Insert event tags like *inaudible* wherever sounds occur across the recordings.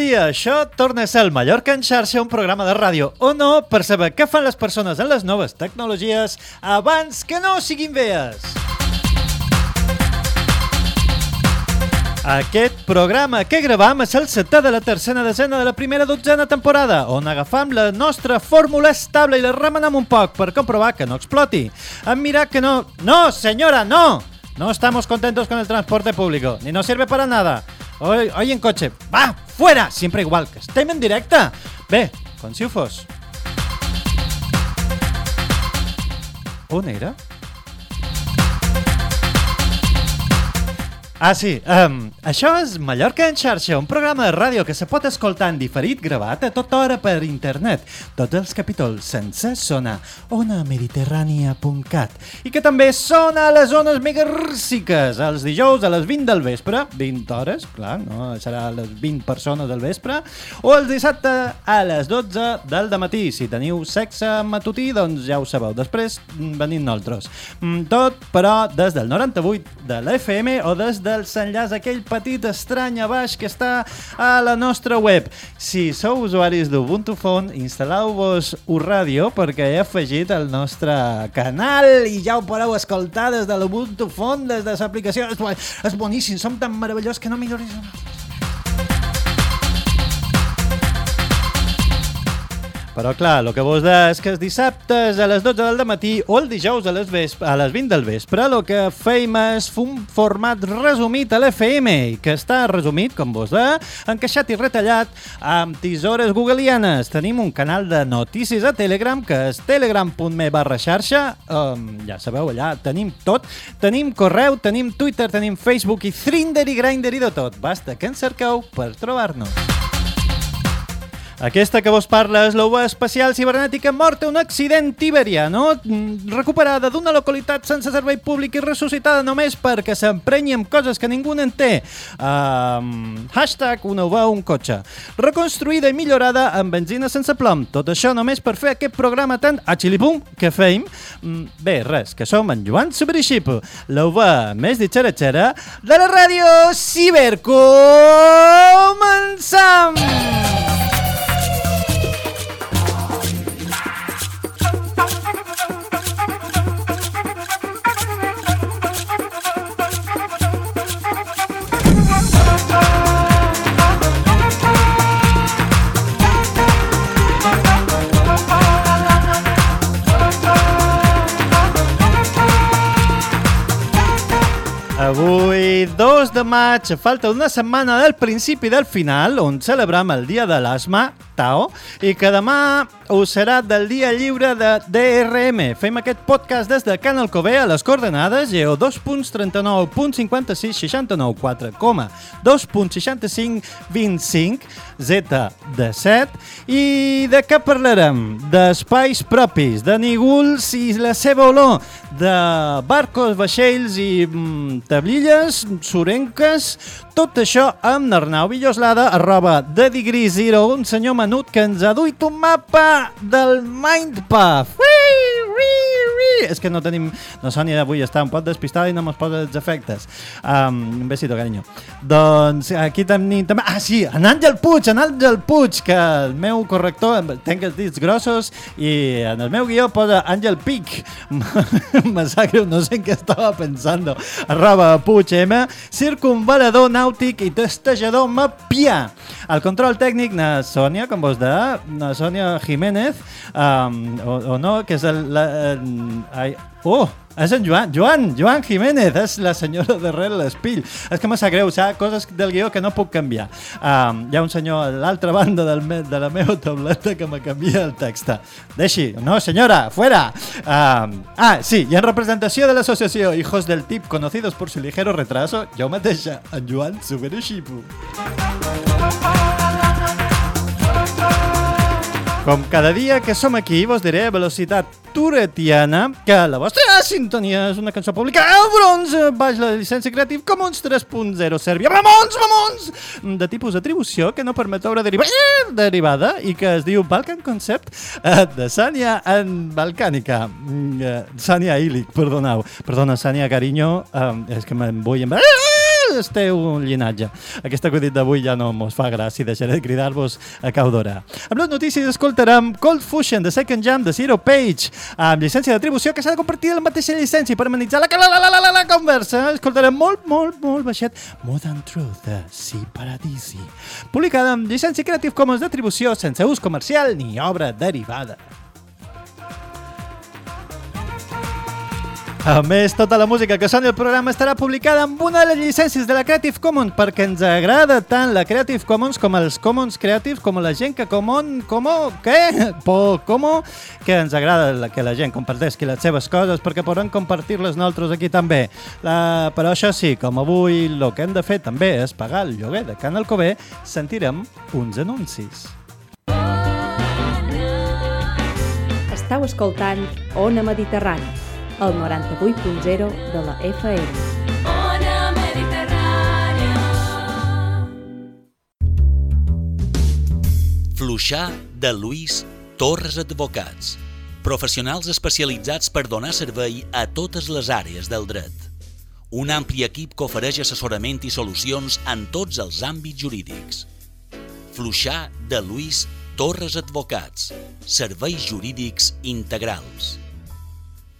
dia, això torna a ser el Mallorca en xarxa, un programa de ràdio o no, per saber què fan les persones en les noves tecnologies abans que no siguin vees. Aquest programa que gravam és el setè de la tercera desena de la primera dotzena temporada, on agafam la nostra fórmula estable i la remenem un poc per comprovar que no exploti. Hem mirat que no... No, senyora, no! No estamos contentos con el transporte público, ni nos sirve para nada. Hoy, en coche. ¡Va! ¡Fuera! Siempre igual, que estem en directe. Bé, com si ho fos. On era? Ah, sí. Um, això és Mallorca en xarxa, un programa de ràdio que se pot escoltar en diferit gravat a tota hora per internet. Tots els capítols sense sona onamediterrània.cat i que també sona a les zones megarríssiques els dijous a les 20 del vespre, 20 hores, clar, no serà a les 20 persones del vespre, o el dissabte a les 12 del matí. Si teniu sexe matutí, doncs ja ho sabeu. Després mm, venim nosaltres. Mm, Tot, però, des del 98 de la FM o des del enllaç aquell petit estrany a baix que està a la nostra web. Si sou usuaris d'Ubuntu Phone, instal·lau-vos Urradio perquè he afegit el nostre canal i ja ho podeu escoltar des de l'Ubuntu Phone, des de l'aplicació. És boníssim, som tan meravellós que no milloris Però clar, el que vos de és que els dissabtes a les 12 del matí o el dijous a les, vesp a les 20 del vespre el que feim és un format resumit a l'FM, que està resumit, com vos de, encaixat i retallat amb tisores googleianes. Tenim un canal de notícies a Telegram, que és telegram.me barra xarxa. Um, ja sabeu, allà tenim tot. Tenim correu, tenim Twitter, tenim Facebook i Thrinder i Grindr i de tot. Basta que ens cerqueu per trobar-nos. Aquesta que vos parla és l'ova espacial cibernètica morta un accident iberiano, mm, recuperada d'una localitat sense servei públic i ressuscitada només perquè s'emprenyi amb coses que ningú n'entén. Um, hashtag una uva un cotxe. Reconstruïda i millorada amb benzina sense plom. Tot això només per fer aquest programa tan a xilipum que feim. Mm, bé, res, que som en Joan Superixip, l'uva més ditxeratxera de la ràdio Ciber. Començam! Avui, 2 de maig, falta d'una setmana del principi del final, on celebram el dia de l'asma, Tao, i que demà ho serà del dia lliure de DRM. Fem aquest podcast des de Can Alcover a les coordenades geo 2.39.56.69 2.6525 Z de 7 i de què parlarem? D'espais propis, de nígols i la seva olor, de barcos, vaixells i mm, tablilles, sorenques, tot això amb l'Arnau Villoslada, arroba de Digri0, un senyor menut que ens ha duit un mapa del Mindpuff. Ui, ui, ui. És que no tenim... La Sònia d'avui està un poc despistada i no mos posa els efectes. Um, un besito, carinyo. Doncs aquí tenim també... Ah, sí, en Àngel Puig, en Àngel Puig, que el meu corrector, tenc els dits grossos i en el meu guió posa Àngel Pic. *laughs* Greu, no sé en què estava pensant. Arroba Puig M, circunvalador nàutic i testejador mapià. El control tècnic, na Sònia, com vos de, na Sònia Jiménez, um, o, o no, que és el... La, ai, oh, és en Joan, Joan, Joan Jiménez, és la senyora darrere l'espill. És que sap greu, saps? Coses del guió que no puc canviar. Um, hi ha un senyor a l'altra banda del me, de la meva tableta que me canvia el text. Deixi, no senyora, fuera! Um, ah, sí, i en representació de l'associació Hijos del Tip, conocidos por su ligero retraso, jo mateixa, en Joan Suberuxipu. Com cada dia que som aquí, vos diré a velocitat turetiana que la vostra sintonia és una cançó publicada al bronze baix la llicència Creative Commons 3.0 Sèrbia. Vamons, vamons! De tipus d'atribució que no permet obra deriva derivada i que es diu Balkan Concept eh, de Sània en Balcànica. Mm, eh, Sània Ilic, perdoneu. Perdona, Sània Cariño, eh, és que me'n vull... Amb... El teu llinatge. Aquest acudit d'avui ja no mos fa gràcia, deixaré de cridar-vos a cau d'hora. Amb les notícies escoltarem Cold Fusion, The Second Jam, de Zero Page, amb llicència d'atribució que s'ha de compartir la mateixa llicència per amenitzar la, la, la, la, la, la conversa. Escoltarem molt, molt, molt baixet Modern Truth, de Si Paradisi, publicada amb llicència Creative Commons d'atribució sense ús comercial ni obra derivada. A més, tota la música que soni al programa estarà publicada amb una de les llicències de la Creative Commons perquè ens agrada tant la Creative Commons com els Commons Creatives com la gent que comon, como, què? Po, como, que ens agrada que la gent comparteixi les seves coses perquè podran compartir-les nosaltres aquí també. La, però això sí, com avui el que hem de fer també és pagar el lloguer de Can Alcover, sentirem uns anuncis. Estau escoltant Ona Mediterrani, el 98.0 de la FM. Ona Mediterrània. Fluixar de Lluís Torres Advocats. Professionals especialitzats per donar servei a totes les àrees del dret. Un ampli equip que ofereix assessorament i solucions en tots els àmbits jurídics. Fluixar de Lluís Torres Advocats. Serveis jurídics integrals.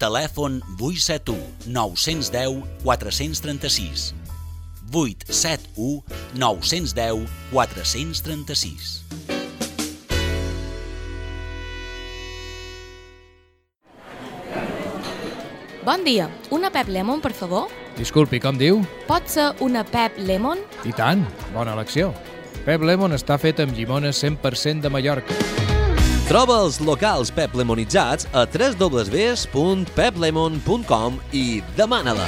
Telèfon 871 910 436 871 910 436 Bon dia, una Pep Lemon, per favor? Disculpi, com diu? Pot ser una Pep Lemon? I tant, bona elecció. Pep Lemon està fet amb llimones 100% de Mallorca. Troba els locals Pep Lemonitzats a www.peplemon.com i demana-la.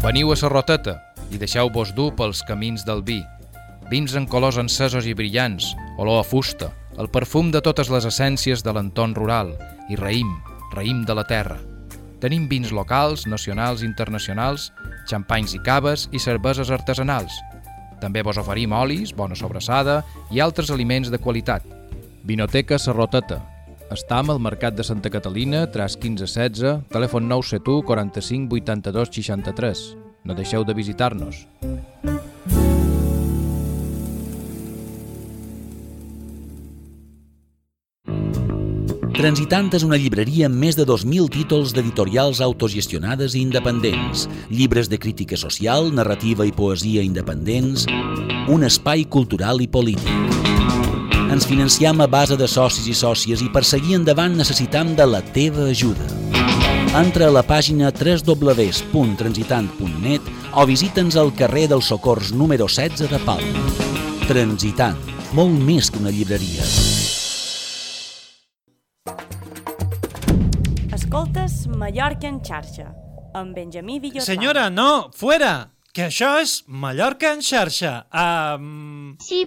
Veniu a Sarroteta i deixeu-vos dur pels camins del vi. Vins en colors encesos i brillants, olor a fusta, el perfum de totes les essències de l'entorn rural i raïm, raïm de la terra. Tenim vins locals, nacionals i internacionals, xampanys i caves i cerveses artesanals. També vos oferim olis, bona sobrassada i altres aliments de qualitat. Vinoteca Sarroteta. Estam al Mercat de Santa Catalina, tras 1516, telèfon 971 45 82 63. No deixeu de visitar-nos. Transitant és una llibreria amb més de 2.000 títols d'editorials autogestionades i independents, llibres de crítica social, narrativa i poesia independents, un espai cultural i polític. Ens financiem a base de socis i sòcies i per seguir endavant necessitam de la teva ajuda. Entra a la pàgina www.transitant.net o visita'ns al carrer dels Socors número 16 de Palma. Transitant, molt més que una llibreria. Mallorca en xarxa, amb Benjamí Villotà. Senyora, no! Fuera! Que això és Mallorca en xarxa, amb... Sí,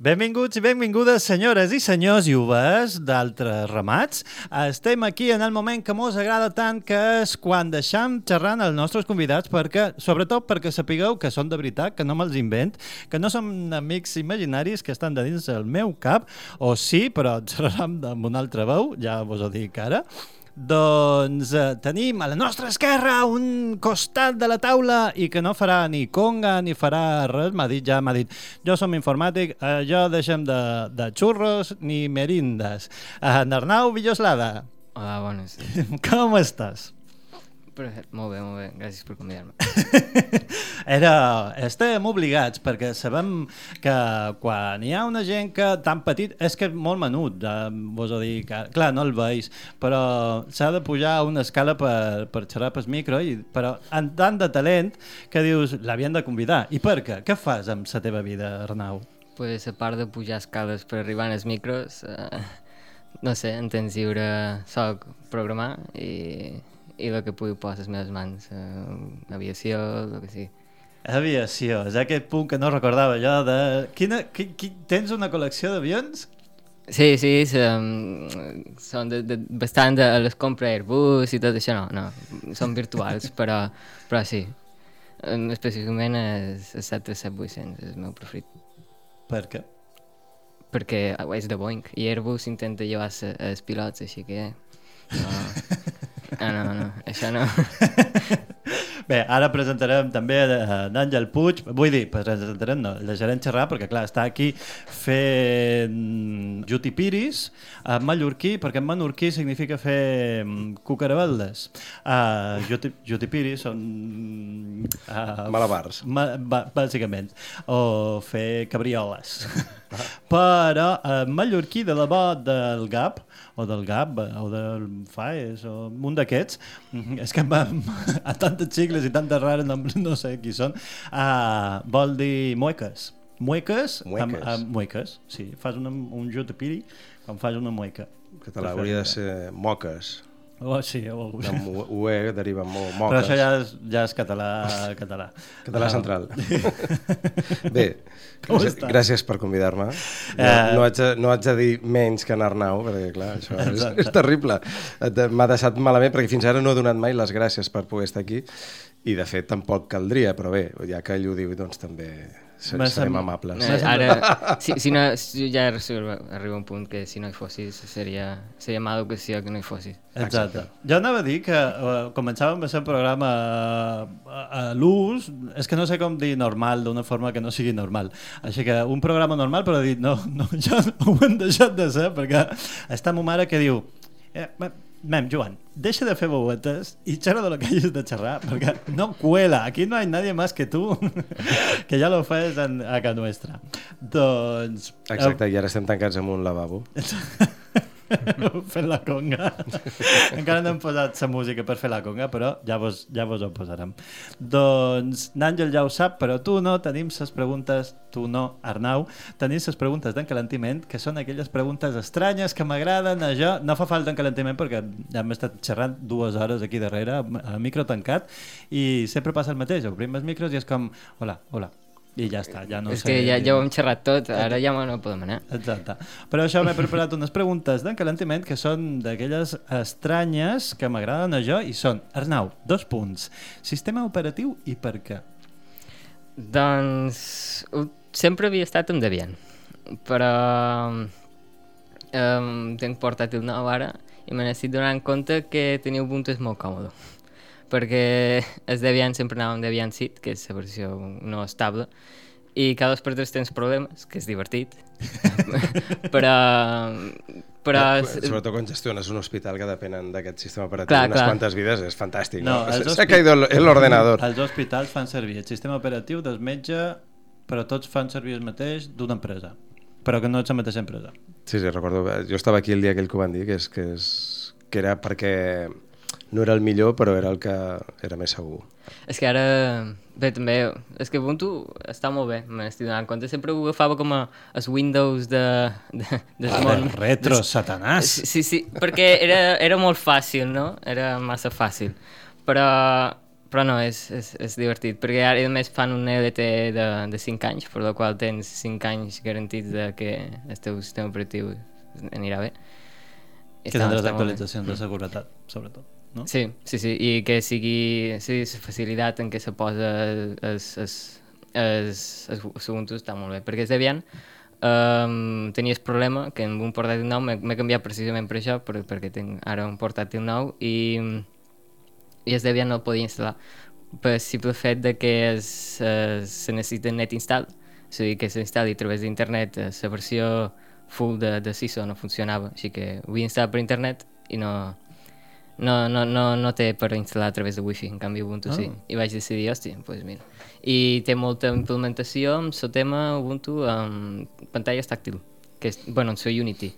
Benvinguts i benvingudes, senyores i senyors i uves d'altres ramats. Estem aquí en el moment que mos agrada tant que és quan deixem xerrant els nostres convidats, perquè, sobretot perquè sapigueu que són de veritat, que no me'ls invent, que no són amics imaginaris que estan de dins del meu cap, o sí, però xerrarem amb una altra veu, ja vos ho dic ara. Doncs eh, tenim a la nostra esquerra un costat de la taula i que no farà ni conga ni farà res, m'ha dit, ja m'ha dit jo som informàtic, eh, jo deixem de, de xurros ni merindes. Eh, Arnau Villoslada, Hola, bones. *laughs* com estàs? Però, molt bé, molt bé. Gràcies per convidar-me. *laughs* Era, estem obligats perquè sabem que quan hi ha una gent que tan petit és que és molt menut, eh, vos ho dic, eh, clar, no el veus, però s'ha de pujar a una escala per, per xerrar pel micro, i, però amb tant de talent que dius, l'havien de convidar. I per què? Què fas amb la teva vida, Arnau? pues, a part de pujar escales per arribar als micros, eh, no sé, en temps lliure soc programar i, i el que pugui posar les meves mans. Uh, aviació, el que sigui. Aviació, és aquest punt que no recordava jo de... Quina, qui, qui, tens una col·lecció d'avions? Sí, sí, són, són de, de, bastant de les compra Airbus i tot això, no, no, són virtuals, *laughs* però, però sí. Específicament el 737-800 és el meu preferit, Per què? perquè és de Boeing i Airbus intenta llevar els pilots, així que... No, ah, no, no, això no. *laughs* Bé, ara presentarem també eh, d'Àngel Puig, vull dir, presentarem no, el deixarem xerrar perquè clar, està aquí fent jutipiris en mallorquí, perquè en menorquí significa fer mm, cucarabaldes. Uh, juti, jutipiris són... Uh, Malabars. Ma, bàsicament, o fer cabrioles. *laughs* Però en mallorquí de la bo del GAP, o del GAP, o del FAES, o un d'aquests, mm, és que *laughs* a tantes sigles i tantes rares no, no sé qui són, uh, vol dir mueques. Mueques, Amb, Mueques. amb mueques, sí. Fas una, un jutipiri quan fas una mueca. Català hauria de ser moques. Oh, sí, o... De UE deriva molt Però moques. això ja és, ja és català, català. Català Ah. central. *laughs* Bé, gràcies, gràcies per convidar-me. No, Eh, no, haig de, no haig de dir menys que en Arnau, perquè clar, això és, és terrible. Et- M'ha deixat malament perquè fins ara no he donat mai les gràcies per poder estar aquí i de fet tampoc caldria, però bé, ja que ell ho diu, doncs també serem sem- amables. Eh, ara, si, si no, si ja arriba, un punt que si no hi fossis seria, seria mala educació que no hi fossis. Exacte. Jo anava a dir que uh, començàvem a el programa a, a, a l'ús, és que no sé com dir normal d'una forma que no sigui normal. Així que un programa normal, però he dit, no, no, *laughs* ja ho hem deixat de ser, perquè està ma mare que diu, eh, mem, Joan, deixa de fer bobetes i xerra de lo que hagis de xerrar, perquè no cuela, aquí no hay nadie más que tu, *laughs* que ja lo fes en, a casa nostra. Doncs... Exacte, i ara estem tancats en un lavabo. *laughs* *laughs* fent la conga. *laughs* Encara no hem posat la música per fer la conga, però ja vos, ja vos ho posarem. Doncs n'Àngel ja ho sap, però tu no, tenim les preguntes, tu no, Arnau, tenim les preguntes d'encalentiment, que són aquelles preguntes estranyes que m'agraden a jo. No fa falta encalentiment perquè ja hem estat xerrant dues hores aquí darrere, a micro tancat, i sempre passa el mateix, obrim els micros i és com, hola, hola, i ja està, ja no és sé... que ja, ja ho hem xerrat tot, ara ja no podem anar. Exacte. Per això m'he preparat unes preguntes d'encalentiment que són d'aquelles estranyes que m'agraden a jo i són, Arnau, dos punts. Sistema operatiu i per què? Doncs sempre havia estat amb Debian, però um, tinc portàtil nou ara i me n'estic donant compte que tenir Ubuntu és molt còmode perquè el Debian sempre anava amb Debian Seed, que és la versió no estable, i cada dos per tres tens problemes, que és divertit, *laughs* però... però Eh, Sobretot quan gestiones un hospital que depenen d'aquest sistema operatiu Clar, unes clar. quantes vides, és fantàstic. No, No, Se, hospi- se ha caído el el ordenador. Els hospitals fan servir el sistema operatiu del metge, però tots fan servir el mateix d'una empresa, però que no és la mateixa empresa. Sí, sí, recordo. eh, Jo estava aquí el dia aquell que ho van dir, que, és, que, és, que era perquè no era el millor, però era el que era més segur. És que ara, bé, també, és que Ubuntu està molt bé, me n'estic donant compte. Sempre ho agafava com a els Windows de, de, del Ah, món. retro, Des- satanàs. Sí, sí, sí, perquè era, era molt fàcil, no? Era massa fàcil. Però, però no, és, és, és divertit, perquè ara a més fan un EDT de, de 5 anys, per la qual tens 5 anys garantits de que el teu sistema operatiu anirà bé. I Que tindràs actualitzacions de seguretat, sobretot. No? Sí, sí, sí, i que sigui sí, la facilitat en què se posa es, es, es, es, es Ubuntu està molt bé, perquè és Debian um, tenies problema que amb un portàtil nou m'he canviat precisament per això, per, perquè tinc ara un portàtil nou i, i el Debian no el podia instal·lar per simple fet de que es, es, se necessita net install, és a dir, que s'instal·li a través d'internet eh, la versió full de, de CISO no funcionava, així que ho havia instal·lat per internet i no, no, no, no, no té per instal·lar a través de wifi, en canvi Ubuntu sí. Ah. I vaig decidir, hòstia, doncs pues mira. I té molta implementació amb el tema Ubuntu amb pantalles tàctil, que és, bueno, en seu Unity.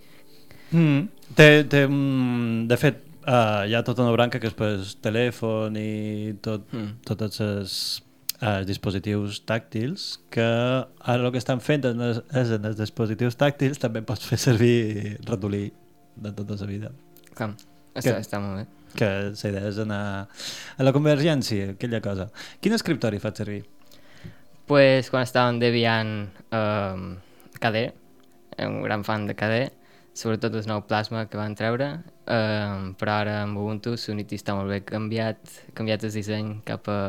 Mm. Té, té, mm, de fet, uh, hi ha tota una branca que és per telèfon i tot, Mm. tots els uh, dispositius tàctils que ara el que estan fent en els, és en els dispositius tàctils també pots fer servir ratolí de tota la vida. Clar, està, Que- està molt bé. que la idea és anar a la convergència, aquella cosa. Quin escriptori fa servir? pues, quan estava en Debian eh, KD, un gran fan de KD, sobretot el nou plasma que van treure, eh, però ara amb Ubuntu l'Unity està molt bé canviat, canviat el disseny cap a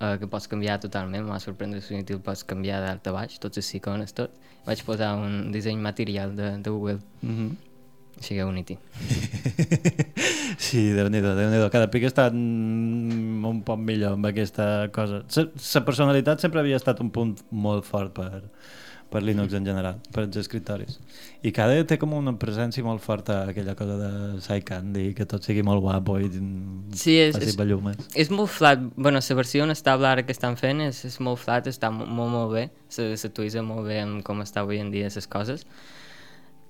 eh, que pots canviar totalment, m'ha sorprendre l'Unity el pots canviar d'alt a baix, tots les icones, tot. Vaig posar un disseny material de, de Google, Mm -hmm. Que Unity. *laughs* Sí, déu-n'hi-do, déu nhi Cada pic està mm, un poc millor amb aquesta cosa. La personalitat sempre havia estat un punt molt fort per, per Linux en general, per els escritoris. I cada té com una presència molt forta aquella cosa de Psycandy, que tot sigui molt guapo i Sí, és, faci és, bellumes. és molt flat. Bueno, la versió on estable ara que estan fent és, és molt flat, està mo- molt, molt bé. S'actualitza molt bé amb com està avui en dia les coses,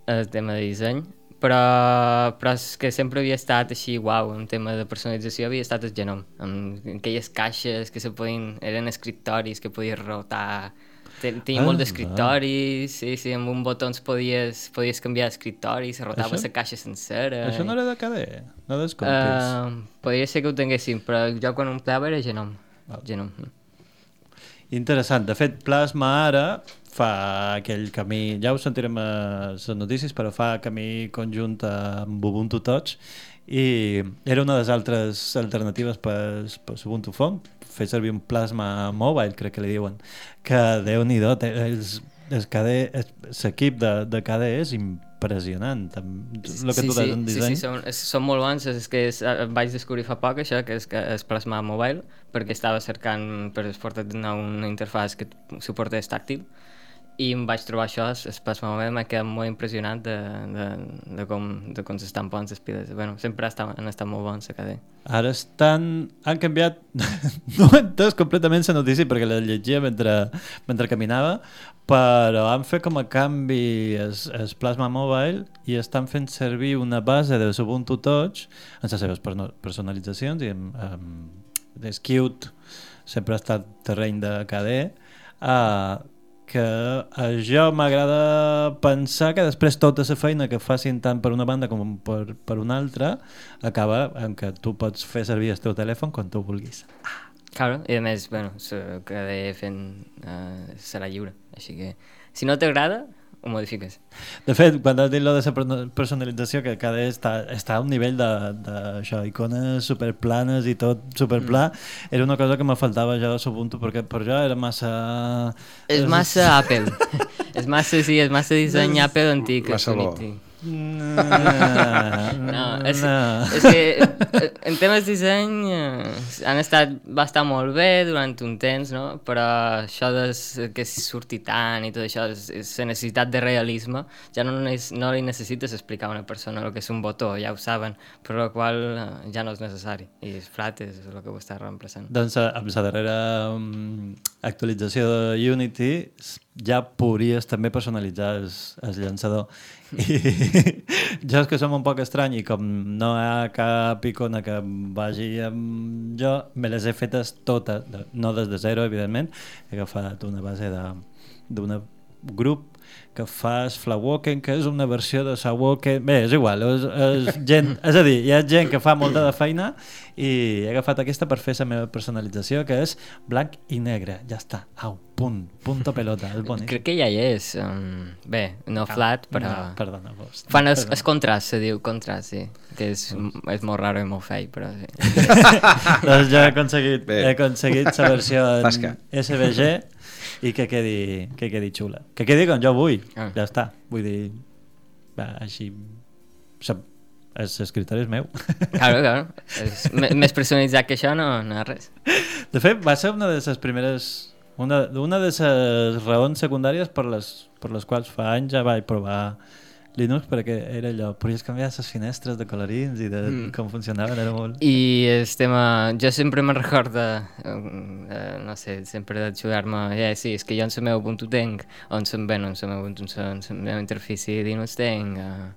el tema de disseny. Però, però és que sempre havia estat així, uau, en tema de personalització havia estat el genom, amb aquelles caixes que se podien, eren escriptoris que podies rotar, Ten- Tenia Ah, molt d'escriptoris, sí, sí, amb un botó podies, podies canviar d'escriptori, se rotava Això- la caixa sencera. Això no era de KDE, no descomptis. Uh, podria ser que ho tinguéssim, però jo quan ho empleava era Genom. Genom. Interessant. De fet, Plasma ara fa aquell camí, ja ho sentirem a les notícies, però fa camí conjunt amb Ubuntu Touch i era una de les altres alternatives per, per Ubuntu Phone, fer servir un Plasma Mobile, crec que li diuen, que déu-n'hi-do, l'equip de, de KDE és impressionant. El que tu sí, en sí, disseny. sí, són, és- són molt bons, és que és, eh, vaig descobrir fa poc això, que és que és Plasma Mobile, perquè estava cercant per exportar una interfàs que suportés tàctil, i em vaig trobar això, Mobile, m'ha quedat molt impressionat de, de, de, com, de com s'estan bons les piles. Bueno, sempre estan, han estat molt bons a cada Ara estan... Han canviat... *laughs* no he entès completament la notícia perquè la llegia mentre, mentre caminava, però han fet com a canvi es, es Plasma Mobile i estan fent servir una base de Ubuntu Touch en les seves personalitzacions i amb, amb és Qt sempre ha estat terreny de KDE uh, que això m'agrada pensar que després tota la feina que facin tant per una banda com per, per una altra acaba en que tu pots fer servir el teu telèfon quan tu vulguis. Claro, i a més, bueno, que de fent uh, serà lliure, així que si no t'agrada, ho modifiques. De fet, quan has dit lo de la personalització, que cada està, està a un nivell de, de això, icones superplanes i tot superpla, mm. era una cosa que me faltava ja de Ubuntu, perquè per jo era massa... És massa Apple. *laughs* és massa, sí, és massa disseny Apple antic. Massa bo. Unity. No, No, és, no. és que eh, en temes de disseny eh, han estat, va estar molt bé durant un temps, no? però això de s- que surti tant i tot això, és, la necessitat de realisme, ja no, no li necessites explicar a una persona el que és un botó, ja ho saben, però el qual eh, ja no és necessari, i és flat és el que ho està reemplaçant. Doncs amb la darrera um, actualització de Unity ja podries també personalitzar el llançador. I *laughs* jo és que som un poc estrany i com no hi ha cap icona que vagi amb jo, me les he fetes totes, no des de zero, evidentment. He agafat una base d'un grup que fa Flawalken, que és una versió de Sawalken... Bé, és igual, és, és, gent, és a dir, hi ha gent que fa molta de feina i he agafat aquesta per fer la meva personalització, que és blanc i negre. Ja està, au, punt, punto pelota, és bonic. Crec que ja hi és. Um, bé, no flat, però... No, perdona, vos. Fan es, es contrast, se diu contrast, sí. Que és, és molt raro i molt fei, però sí. *laughs* doncs ja he aconseguit, Bé. he aconseguit la versió en Tasca. SVG i que quedi, que quedi xula. Que quedi com jo vull, Ah. ja està. Vull dir, va, així... Sap, és meu. Claro, claro. És, més personalitzat que això no, no és res. De fet, va ser una de les primeres... Una, una de les raons secundàries per les, per les quals fa anys ja vaig provar Linux perquè era allò, podies canviar les finestres de colorins i de mm. com funcionaven, era molt... I el tema... Jo sempre me'n recordo, eh, no sé, sempre d'ajudar-me... Ja, sí, és que jo en la meva Ubuntu tenc, o en la, bueno, en la meva Ubuntu, en la meva interfície Linux tenc... Eh,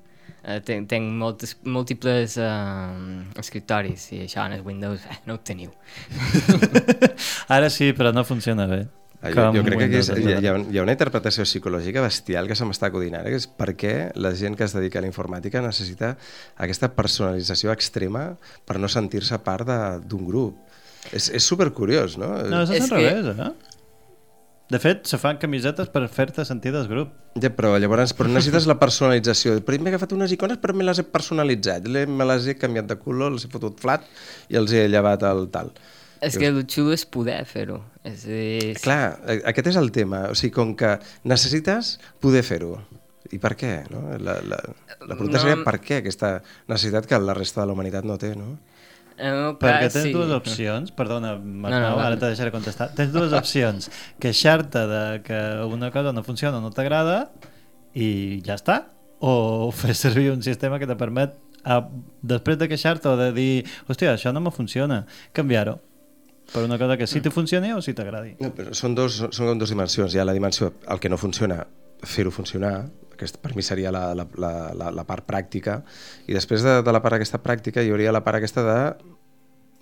eh, tenc, tenc moltes, múltiples eh, escriptoris i això en el Windows eh, no ho teniu. *laughs* Ara sí, però no funciona bé. Ah, Jo, jo crec que aquí és, hi, ha, hi, ha, hi ha una interpretació psicològica bestial que se m'està acudint ara, que és per què la gent que es dedica a la informàtica necessita aquesta personalització extrema per no sentir-se part de- d'un grup. És, és supercuriós, no? No, és, És al que- revés, eh? De fet, se fan camisetes per fer-te sentir del grup. Ja, però llavors però necessites la personalització. Primer he agafat unes icones però me les he personalitzat. Le- Me les he canviat de color, les he fotut flat i els he llevat el tal. És que el xulo és poder fer-ho. És, és... Clar, eh, aquest és el tema. O sigui, com que necessites poder fer-ho. I per què? No? La, la, la pregunta No, seria per què aquesta necessitat que la resta de la humanitat no té, no? El meu Perquè tens sí. dues opcions, perdona, Marcau, No, no, va. ara te deixaré contestar. Tens dues opcions, queixar-te de que una cosa no funciona o no t'agrada i ja està, o fer servir un sistema que te permet, a, després de queixar-te o de dir, hòstia, això no me funciona, canviar-ho per una cosa que sí te funcioni o sí t'agradi. No, però són, dos, són com dues dimensions. Hi ha la dimensió, el que no funciona, fer-ho funcionar, aquest per mi seria la, la, la, la, la part pràctica, i després de, de la part aquesta pràctica hi hauria la part aquesta de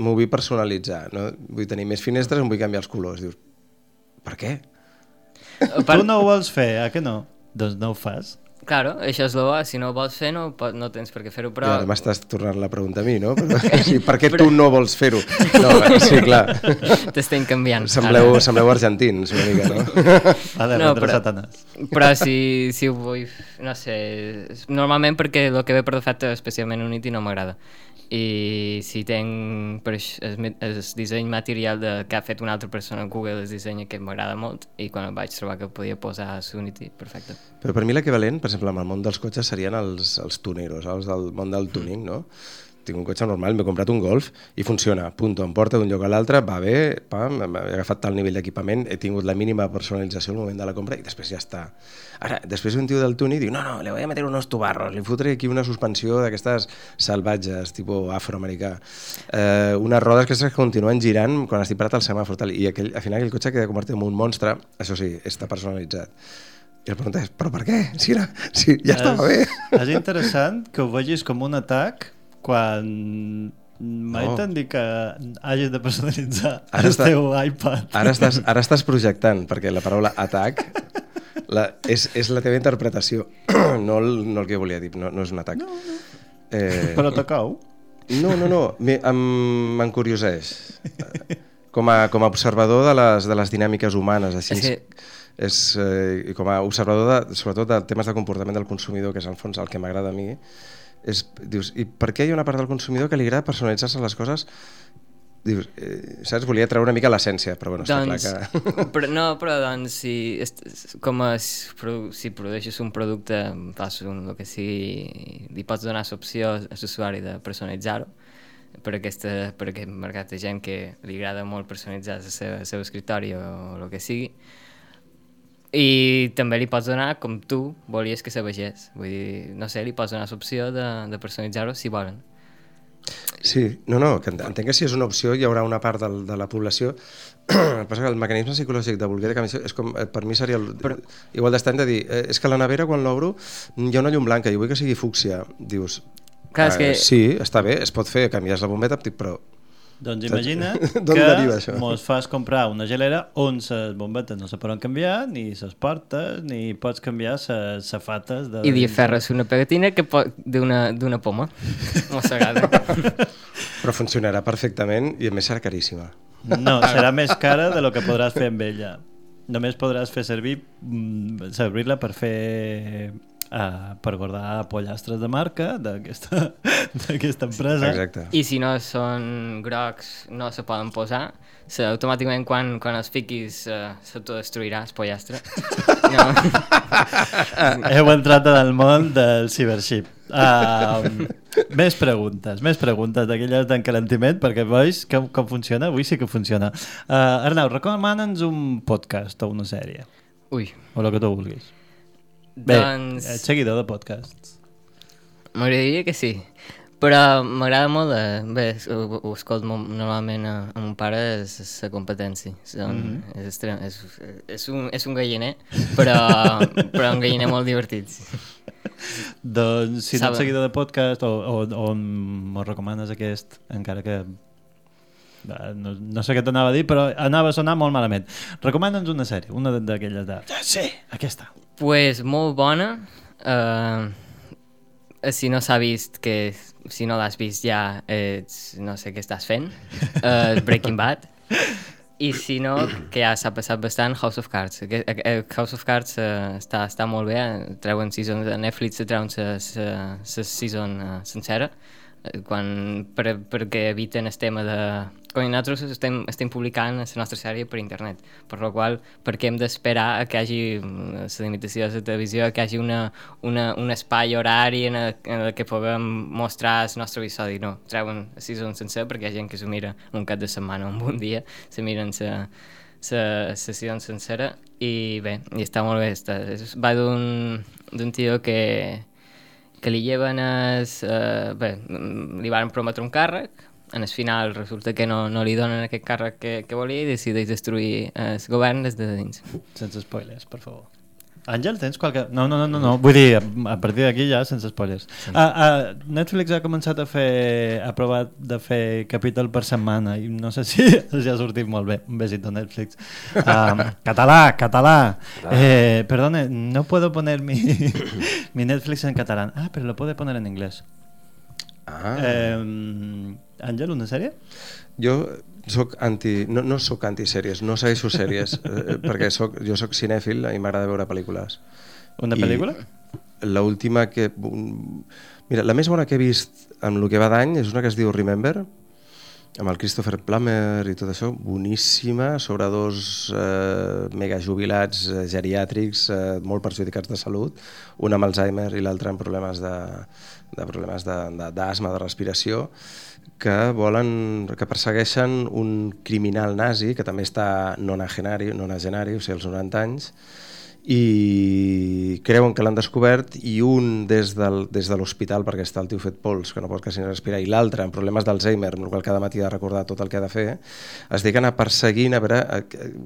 m'ho vull personalitzar, no? vull tenir més finestres, em vull canviar els colors. Dius, per què? Tu no ho vols fer, eh, que no? Doncs no ho fas. Claro, això és el bo, si no ho vols fer no, no tens per què fer-ho, Però... però... Ara m'estàs tornant la pregunta a mi, no? Però, *laughs* sí, per què tu no vols fer-ho? *laughs* No, sí, clar. T'estem canviant. Sembleu, ara. sembleu argentins, una mica, no? *laughs* Vale, No, no, però- Satanàs. Però si, si ho vull... No sé... Normalment perquè el que ve per defecte, especialment Unity, no m'agrada. I si tenc per el, el disseny material de, que ha fet una altra persona a Google, el disseny que m'agrada molt, i quan el vaig trobar que podia posar a Unity, perfecte. Però per mi l'equivalent, per exemple, amb el món dels cotxes serien els, els tuneros, els del món del tuning, no? Tinc un cotxe normal, m'he comprat un Golf i funciona, punto, em porta d'un lloc a l'altre, va bé, pam, he agafat tal nivell d'equipament, he tingut la mínima personalització al moment de la compra i després ja està. Ara, després un tio del tuning diu, no, no, le voy a meter unos tubarros, li fotré aquí una suspensió d'aquestes salvatges, tipus afroamericà, eh, unes rodes que continuen girant quan estic parat al semàfor, tal, i aquell, al final aquell cotxe queda convertit en un monstre, això sí, està personalitzat. I la pregunta és, però per què? Si, era, si ja estava bé. És interessant que ho vegis com un atac quan mai No. t'han dit que hagis de personalitzar Ara el està- teu iPad. Ara estàs, ara estàs projectant, perquè la paraula atac la, és, és la teva interpretació, *clears throat* no el, no el que volia dir, no, no és un atac. No, no. Eh, Però tocau. No, no, no, m'encurioseix. Com a, com a observador de les, de les dinàmiques humanes, així, És que- és, eh, com a observador de, sobretot de temes de comportament del consumidor, que és al fons el que m'agrada a mi, és, dius, i per què hi ha una part del consumidor que li agrada personalitzar-se les coses dius, eh, saps? Volia treure una mica l'essència, però bueno, està doncs, clar que... però, *laughs* no, però doncs si, est- com a, produ- si produeixes un producte, fas un, el que sigui, li pots donar l'opció a l'usuari de personalitzar-ho per, aquesta, per aquest mercat de gent que li agrada molt personalitzar el seu, el seu escritori o el que sigui i també li pots donar com tu volies que se vegés vull dir, no sé, li pots donar l'opció de, de personalitzar-ho si volen. Sí, no, no, que ent- entenc que si és una opció hi haurà una part del, de la població. *clears throat* El que passa que el mecanisme psicològic de voler de canviar és com, eh, per mi seria el, Però... igual d'estrany de dir, eh, és que la nevera quan l'obro hi ha una llum blanca i vull que sigui fúcsia. Dius, Clar, és eh, que- sí, està bé, es pot fer, canvies la bombeta però Doncs imagina *laughs* D'on deriva això? que mos fas comprar una gelera on les bombetes no se poden canviar, ni les portes, ni pots canviar les safates de... i li aferres una pegatina que pot, d'una d'una poma *laughs* mossegada però funcionarà perfectament i a més serà caríssima No, serà més cara de lo que podràs fer amb ella. Només podràs fer servir mm, servir-la per fer uh, per guardar pollastres de marca d'aquesta *laughs* d'aquesta empresa. Exacte. i si no són grocs no se poden posar se, automàticament quan, quan els fiquis uh, s'autodestruirà el pollastre *laughs* no. Heu entrat en el món del cibership. Uh, més preguntes, més preguntes d'aquelles d'encalentiment, perquè veus com, com funciona? Avui sí que funciona. Uh, Arnau, recomana'ns un podcast o una sèrie. ui O el que tu vulguis. Bé, Doncs- ets seguidor de podcasts. M'agradaria que sí. Però m'agrada molt, eh, bé, ho, ho escolto molt, normalment a, a mon pare, és, és la competència. Són, mm -hmm. és, extrem, és, és, un, és un galliner, però, *laughs* però un galliner molt divertit. sí. Doncs si no ets seguidor de podcast o, o, o recomanes aquest, encara que Eh, No, no sé què t'anava a dir, però anava a sonar molt malament. Recomana'ns una sèrie, una d'aquelles de... Sí, aquesta. Pues molt bona. Uh, si no s'ha vist, que si no l'has vist ja, ets, no sé què estàs fent. Uh, Breaking Bad. I si no, que ja s'ha passat bastant, House of Cards. Eh, House of Cards uh, està, està molt bé, treuen season, a Netflix treuen la season uh, sencera, quan, per, perquè eviten el tema de... Quan nosaltres estem, estem publicant la nostra sèrie per internet, per la qual perquè hem d'esperar que hagi mm, la limitació de la televisió, que hagi una, una, un espai horari en el, en el que puguem mostrar el nostre episodi. No, treuen la season sencer perquè hi ha gent que s'ho mira un cap de setmana o un bon dia, se miren la la season sencera i bé, i està molt bé. Està, va d'un tio que, que li lleven es, uh, bé, li van prometre un càrrec, en el final resulta que no, no li donen aquest càrrec que, que volia i decideix destruir el govern des de dins. Sense spoilers, per favor. Àngel, tens qualque... No, no, no, no, no. vull dir, a a partir d'aquí ja sense spoilers. Ah, ah, Netflix ha començat a fer, ha provat de fer capítol per setmana i no sé *laughs* si els ha sortit molt bé. Un besito Netflix. *laughs* Um, català, català. Eh, perdone, no puedo poner mi, *laughs* mi Netflix en catalán. Ah, pero lo puede poner en inglés. Ah. Eh, Àngel, una sèrie? Jo soc anti... No, no sóc antisèries, no segueixo sèries, *laughs* eh, perquè soc, jo sóc cinèfil i m'agrada veure pel·lícules. Una pel·lícula? L'última que... un- Mira, la més bona que he vist amb el que va d'any és una que es diu Remember, amb el Christopher Plummer i tot això, boníssima, sobre dos eh, mega jubilats eh, geriàtrics eh, molt perjudicats de salut, un amb Alzheimer i l'altre amb problemes de, de problemes de- de, de respiració, que volen, que persegueixen un criminal nazi que també està nonagenari, nonagenari, o sigui, als 90 anys, i creuen que l'han descobert i un des, del, des de l'hospital perquè està el tio fet pols, que no pot quasi respirar i l'altre amb problemes d'Alzheimer, amb el qual cada matí ha de recordar tot el que ha de fer, es dediquen a perseguint a veure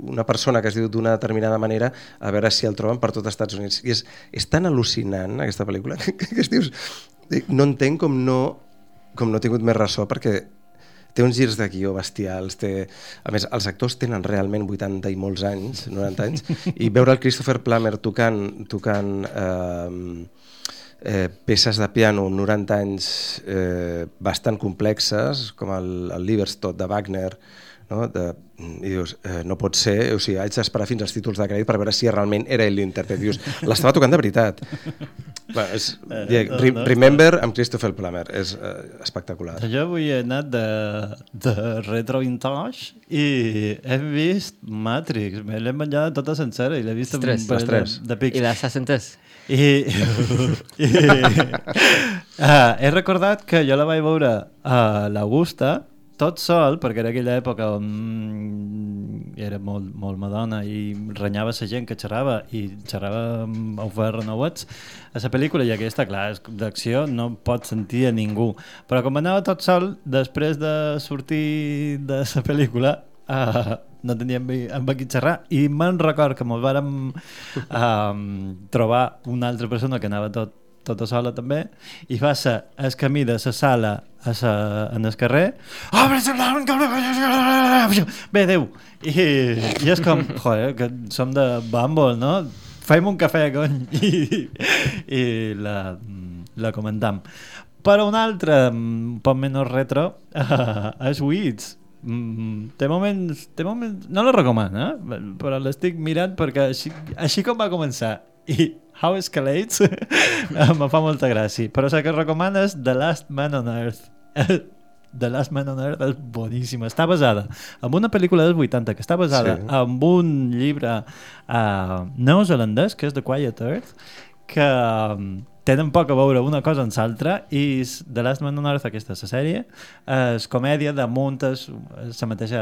una persona que es diu d'una determinada manera a veure si el troben per tot els Estats Units. I és, és tan al·lucinant aquesta pel·lícula *laughs* que, que, que dius no entenc com no com no he tingut més ressò perquè té uns girs de guió bestials, té... a més, els actors tenen realment 80 i molts anys, 90 anys, i veure el Christopher Plummer tocant, tocant eh, eh, peces de piano amb 90 anys eh, bastant complexes, com el, el Lieberstodt de Wagner, no? de, i dius, eh, no pot ser, o sigui, haig d'esperar fins als títols de crèdit per veure si realment era ell l'intèrpret. Dius, l'estava tocant de veritat. Bueno, és, Eh, ja, re, remember amb Christopher Plummer, és eh, espectacular. Jo avui he anat de, de retro vintage i he vist Matrix. Me l'he menjat tota sencera i l'he vist amb un parell de, de pics. I la s'ha sentès? I, i *laughs* ah, he recordat que jo la vaig veure a l'Augusta tot sol, perquè era aquella època on era molt, molt madona i renyava la gent que xerrava i xerrava amb Over Renouets a la pel·lícula. I aquesta, clar, d'acció no pot sentir a ningú. Però com anava tot sol, després de sortir de la pel·lícula uh, no tenia amb, amb qui xerrar. I me'n record que mos vàrem um, trobar una altra persona que anava tot tota sola també, i fa sa, el camí de la sala a sa, en el carrer. Bé, Déu i, i és com, *laughs* joder, que som de bàmbol, no? Fem un cafè, cony *laughs* i, i la, la comentam. Per un altre, un poc menys retro uh, *laughs* és Weeds. Mm, té moments, té moments... No la recomano, eh? però l'estic mirant perquè així, així com va començar *laughs* i How Escalates *laughs* me fa molta gràcia. Però la que recomano és The Last Man on Earth. The Last Man on Earth és boníssima. Està basada en una pel·lícula dels 80 que està basada Sí. en un llibre uh, neozelandès que és The Quiet Earth que um, tenen poc a veure una cosa amb l'altra i The Last Man on Earth, aquesta la sèrie, és comèdia de muntes, la mateixa...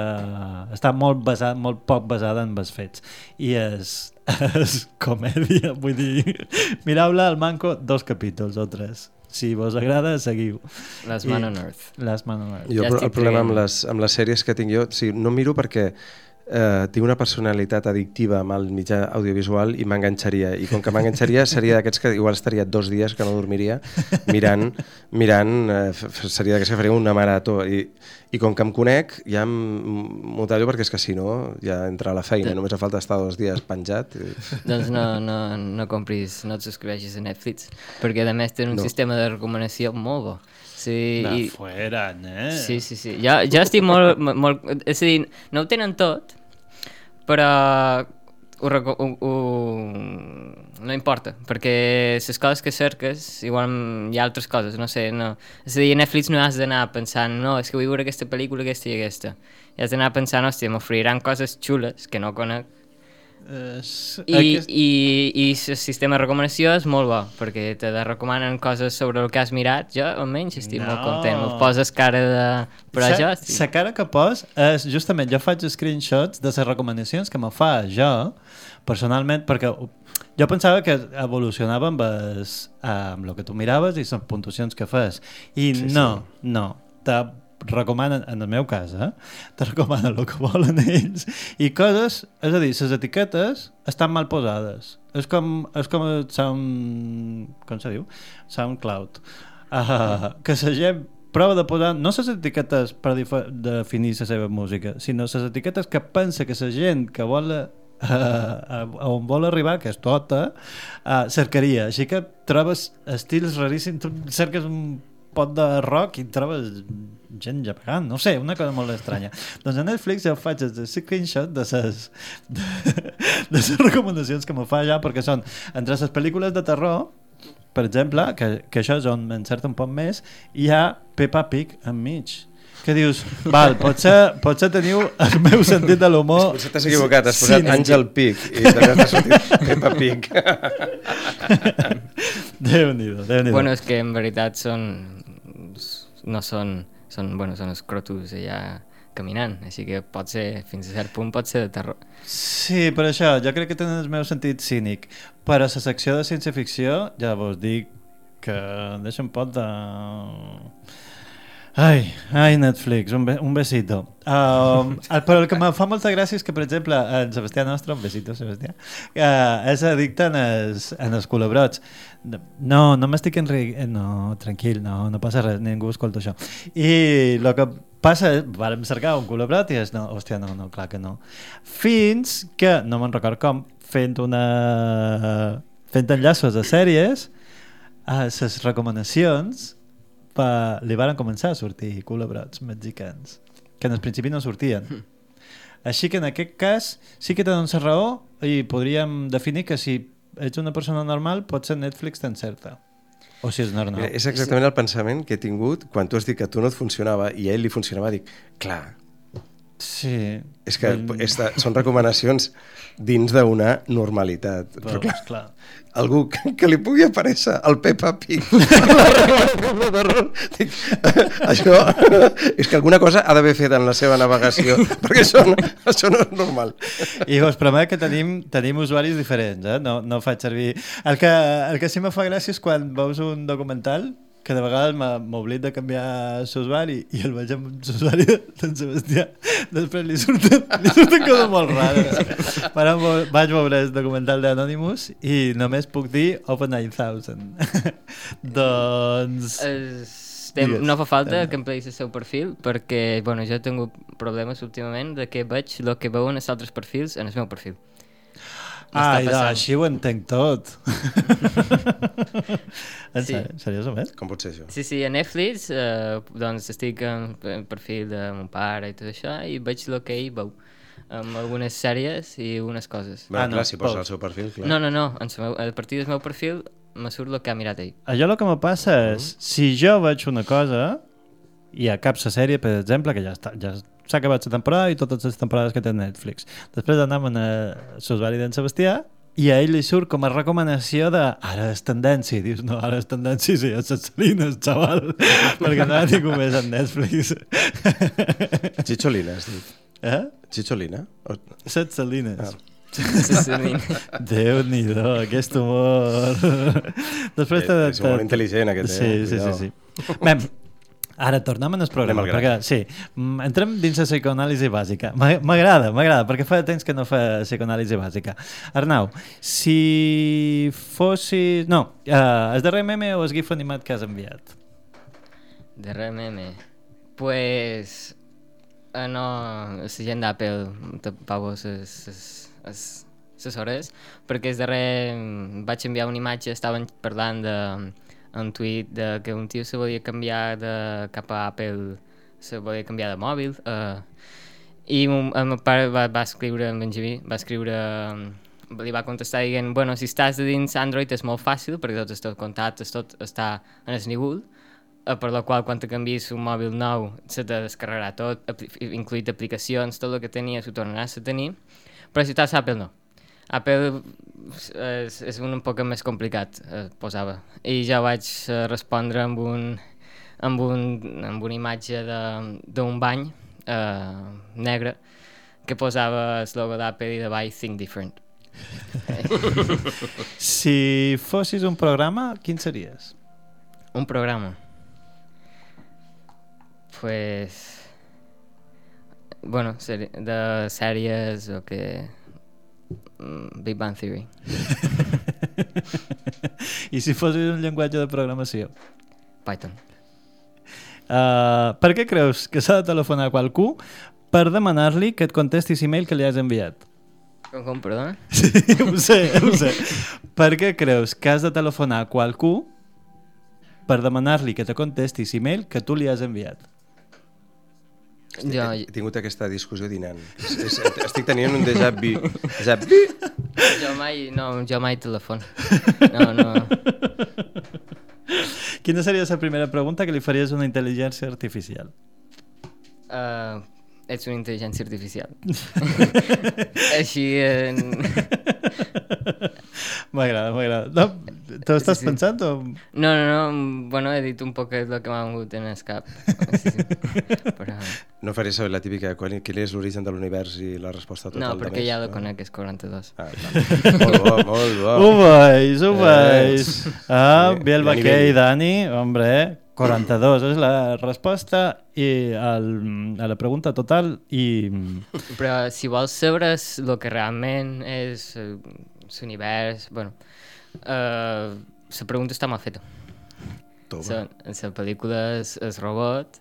està molt, basat, molt poc basada en els fets. I és, és *laughs* comèdia, vull dir... Mireu-la al manco dos capítols o tres. Si vos agrada, seguiu. Last I- Man on Earth. Last Man on Earth. Jo Ja el problema amb les, amb les sèries que tinc jo, o sigui, no miro perquè eh, tinc una personalitat addictiva amb el mitjà audiovisual i m'enganxaria. I com que m'enganxaria seria d'aquests que igual estaria dos dies que no dormiria mirant, mirant eh, seria d'aquests que faria una marató. I, I com que em conec, ja m'ho tallo perquè és que si no, ja entra a la feina, només fa falta estar dos dies penjat. I... Doncs no, no, no compris, no et subscriveixis a Netflix, perquè a més tenen un No. sistema de recomanació molt bo. Sí, De i, fuera, eh? sí, sí, sí. Jo, jo estic molt, *laughs* mo- molt... És a dir, no ho tenen tot, però ho, ho, ho, no importa, perquè les coses que cerques, igual hi ha altres coses, no sé, no... És a dir, a Netflix no has d'anar pensant, no, és que vull veure aquesta pel·lícula, aquesta i aquesta. I has d'anar pensant, hòstia, m'oferiran coses xules que no conec I, aquest- i, i el sistema de recomanació és molt bo, perquè te de recomanen coses sobre el que has mirat. Jo, almenys, estic No. molt content. Me poses cara de... Però Sa- jo... La cara que pos és, justament, jo faig screenshots de les recomanacions que me fa jo, personalment, perquè jo pensava que evolucionava amb, es, amb el que tu miraves i les puntuacions que fas. I Sí, no, no. Te recomanen, en el meu cas, eh? te recomanen el que volen ells i coses, és a dir, les etiquetes estan mal posades. És com, és com el Sound... com se diu? SoundCloud. Uh, que la gent prova de posar no les etiquetes per definir la seva música, sinó les etiquetes que pensa que la gent que vol a, a on vol arribar, que és tota, uh, cercaria. Així que trobes estils raríssims, tu cerques un pot de rock i trobes gent japegant, no sé, una cosa molt estranya. doncs a Netflix ja faig el screenshot de les de, de les recomanacions que me fa ja, perquè són entre les pel·lícules de terror per exemple, que, que això és on m'encerta un poc més, hi ha Peppa Pig enmig. Que dius, val, potser, potser teniu el meu sentit de l'humor... Potser t'has equivocat, has posat cínic. Àngel Pic i també t'ha sortit Peppa Pig. *laughs* Déu-n'hi-do, déu nhi Bueno, és que en veritat són... no són... són, bueno, són els crotos allà caminant, així que pot ser, fins a cert punt, pot ser de terror. Sí, per això, jo crec que tenen el meu sentit cínic. Però la secció de ciència-ficció ja vos dic que deixa un pot de... Ai, ai, Netflix, un, be un besito. El, però el que me fa molta gràcia és que, per exemple, en Sebastià nostre, un besito, Sebastià, uh, és addicte en els, en els culebrots. No, no m'estic enriquint, no, tranquil, no, no passa res, ningú escolta això. I el que passa és, vàrem cercar un culebrot i és, no, hòstia, no, no, clar que no. Fins que, no me'n record com, fent una... fent enllaços a sèries, a les recomanacions pa, li varen començar a sortir culebrots mexicans, que en el principi no sortien. Així que en aquest cas sí que tenen la raó i podríem definir que si ets una persona normal potser Netflix t'encerta. O si és normal. Mira, és exactament el pensament que he tingut quan tu has dit que a tu no et funcionava i a ell li funcionava, dic, clar, Sí. és que esta, són recomanacions dins d'una normalitat. Però, Però, clar, clar. Algú que, que li pugui aparèixer el Peppa Pig. *laughs* Dic, això és que alguna cosa ha d'haver fet en la seva navegació perquè això no, això no és normal. I us promet que tenim, tenim usuaris diferents, eh? no, no faig servir... El que, el que sí me fa gràcia és quan veus un documental que de vegades m'ha- m'oblid de canviar l'usuari i el veig amb l'usuari d'en Sebastià després li surten, li surten coses molt rares vo- vaig veure el documental d'Anonymous i només puc dir Open 9000 *laughs* doncs Estem, Digues. no fa falta Digues. que empleïs el seu perfil perquè bueno, jo he tingut problemes últimament de que veig el que veuen els altres perfils en el meu perfil. Ai, no, passant. així ho entenc tot. *laughs* Sí. seriosament? com pot ser això? Sí, sí, a Netflix eh, doncs estic en en perfil de mon pare i tot això i veig el que ell veu amb algunes sèries i unes coses. Bueno, Ah, no, clar, si posa el seu perfil, clar. No, no, no, en el meu, a partir del meu perfil me surt el que ha mirat ell. Allò el que me passa és, si jo veig una cosa, i a cap sa sèrie, per exemple, que ja està, ja s'ha acabat la temporada i totes les temporades que té Netflix. Després anàvem a l'usuari d'en Sebastià i a ell li surt com a recomanació de ara és tendència, i dius, no, ara és tendència sí, és les salines, xaval, *laughs* perquè no hi ha ningú més en Netflix. *laughs* Chicholina, has dit. Eh? Chicholina? O... Set salines. Ah. *laughs* Déu-n'hi-do, aquest humor. Després Eh, és molt intel·ligent, aquest, eh? Sí, sí, sí, sí. Bé, Ara tornem en el programa, Anem al gra. perquè sí, mm, entrem dins la psicoanàlisi bàsica. M'a- M'agrada, m'agrada, perquè fa temps que no fa psicoanàlisi bàsica. Arnau, si fossis... No, uh, el darrer meme o el gif animat que has enviat? Darrer meme. Pues... Uh, no, la gent d'Apple tapava les, hores, perquè el darrer vaig enviar una imatge, estaven parlant de, un tuit de que un tio se volia canviar de cap a Apple, se volia canviar de mòbil, uh, i mon, el meu pare va, va escriure, en Benjamí, va escriure, mm, li va contestar dient, bueno, si estàs de dins Android és molt fàcil, perquè tots els teus contactes, tot està en el nivell, eh, per la qual quan te canvis un mòbil nou se te descarregarà tot, apli incluït aplicacions, tot el que tenies ho tornaràs a tenir, però si estàs Apple no. Apple és, és un poc més complicat, eh, posava. I ja vaig eh, respondre amb, un, amb, un, amb una imatge de- d'un bany eh, negre que posava el logo d'Apple i de baix Think Different. *laughs* *laughs* Si fossis un programa, quin series? Un programa. Pues... Bueno, de sèries o que... mm, Big Bang Theory. *laughs* I si fossis un llenguatge de programació? Python. Uh, per què creus que s'ha de telefonar a qualcú per demanar-li que et contesti l'email que li has enviat? Com, com, perdona? *laughs* Sí, ho sé, ho sé. Per què creus que has de telefonar a qualcú per demanar-li que te contesti l'email que tu li has enviat? Jo, He tingut aquesta discussió dinant. Estic tenint un déjà vu. Déjà vu. jo mai, no, jo mai telefon. No, no. Quina seria la primera pregunta que li faries a una intel·ligència artificial? Uh, ets una intel·ligència artificial. *laughs* Així... Eh, M'agrada, m'agrada. No, T'ho estàs Sí, sí. pensant o...? no, no, no, bueno, he dit un poc el que m'ha vingut en el cap. Sí, sí. Però... No faré saber la típica qual, quin és l'origen de l'univers i la resposta total No, perquè ja lo no? conec, és 42. Ah, molt bo, molt bo. Ho veus, ho veus. Eh, Ah, sí, bé el vaquer i. Dani, hombre, 42 és la resposta i el, a la pregunta total i... Però si vols saber el que realment és eh, l'univers, bueno, eh, la pregunta està mal feta. Toma. La, la pel·lícula és el robot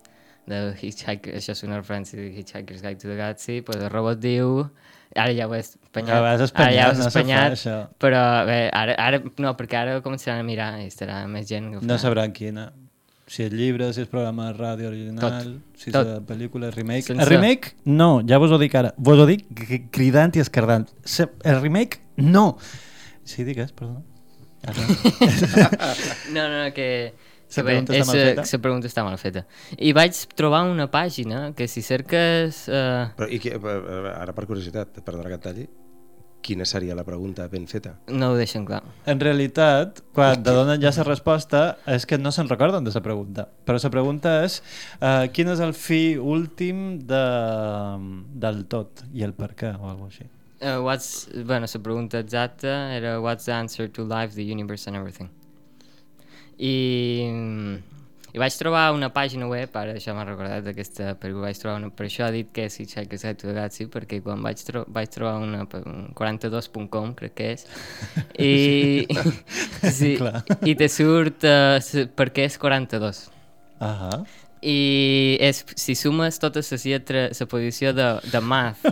de Hitchhiker, això és una referència de Hitchhiker's Guide to the Galaxy, pues el robot diu ara ja ho he espanyat, Ja ho has ara espanyat, ja ho no fa espanyat això. però bé, ara, ara, no, perquè ara començaran a mirar i estarà més gent que ho No sabran quina. Si és llibre, si és programa de ràdio original, Tot. si és Tot. la pel·lícula, remake... Sense- El remake, no, ja vos ho dic ara. Vos ho dic cri- cridant i escardant. Se- El remake, no. Sí, digues, perdona. Ara. *laughs* No, no, que... La que bé, pregunta està és, mal eh, feta? La pregunta està mal feta. I vaig trobar una pàgina que si cerques... Eh, Però, i que, eh, ara per curiositat, perdona que et talli, quina seria la pregunta ben feta? no ho deixen clar. En realitat, quan te donen ja la resposta, és que no se'n recorden de la pregunta. Però la pregunta és uh, quin és el fi últim de, del tot i el per què, o alguna així. Uh, what's, bueno, la pregunta exacta era What's the answer to life, the universe and everything? I, i vaig trobar una pàgina web, ara això m'ha recordat d'aquesta, perquè vaig trobar una, per això he dit que és Hitchhiker's Guide to Galaxy, perquè quan vaig, tro vaig trobar una, un 42.com, crec que és, i, *laughs* *laughs* sí, Clar. i te surt uh, per què és 42. Ahà. I és, si sumes totes les lletres, la posició de, de math,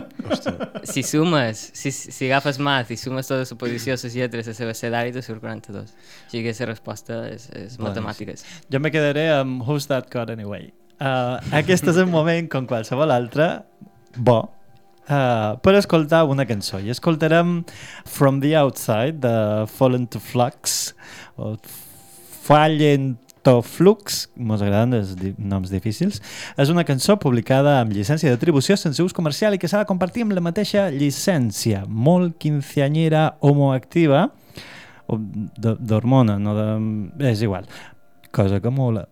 si sumes, si, si agafes math i sumes tota la posició de les lletres de l'abecedari, te surt 42. Així que la resposta és, és Boníssim. matemàtiques. Jo me quedaré amb Who's That God Anyway. Uh, aquest és el moment, com qualsevol altre, bo, uh, per escoltar una cançó. I escoltarem From the Outside, de Fallen to Flux, o Fallen to Flux, mos agraden els noms difícils, és una cançó publicada amb llicència d'atribució sense ús comercial i que s'ha de compartir amb la mateixa llicència, molt quinceanyera homoactiva, d'hormona, no de... és igual. Cosa que mola.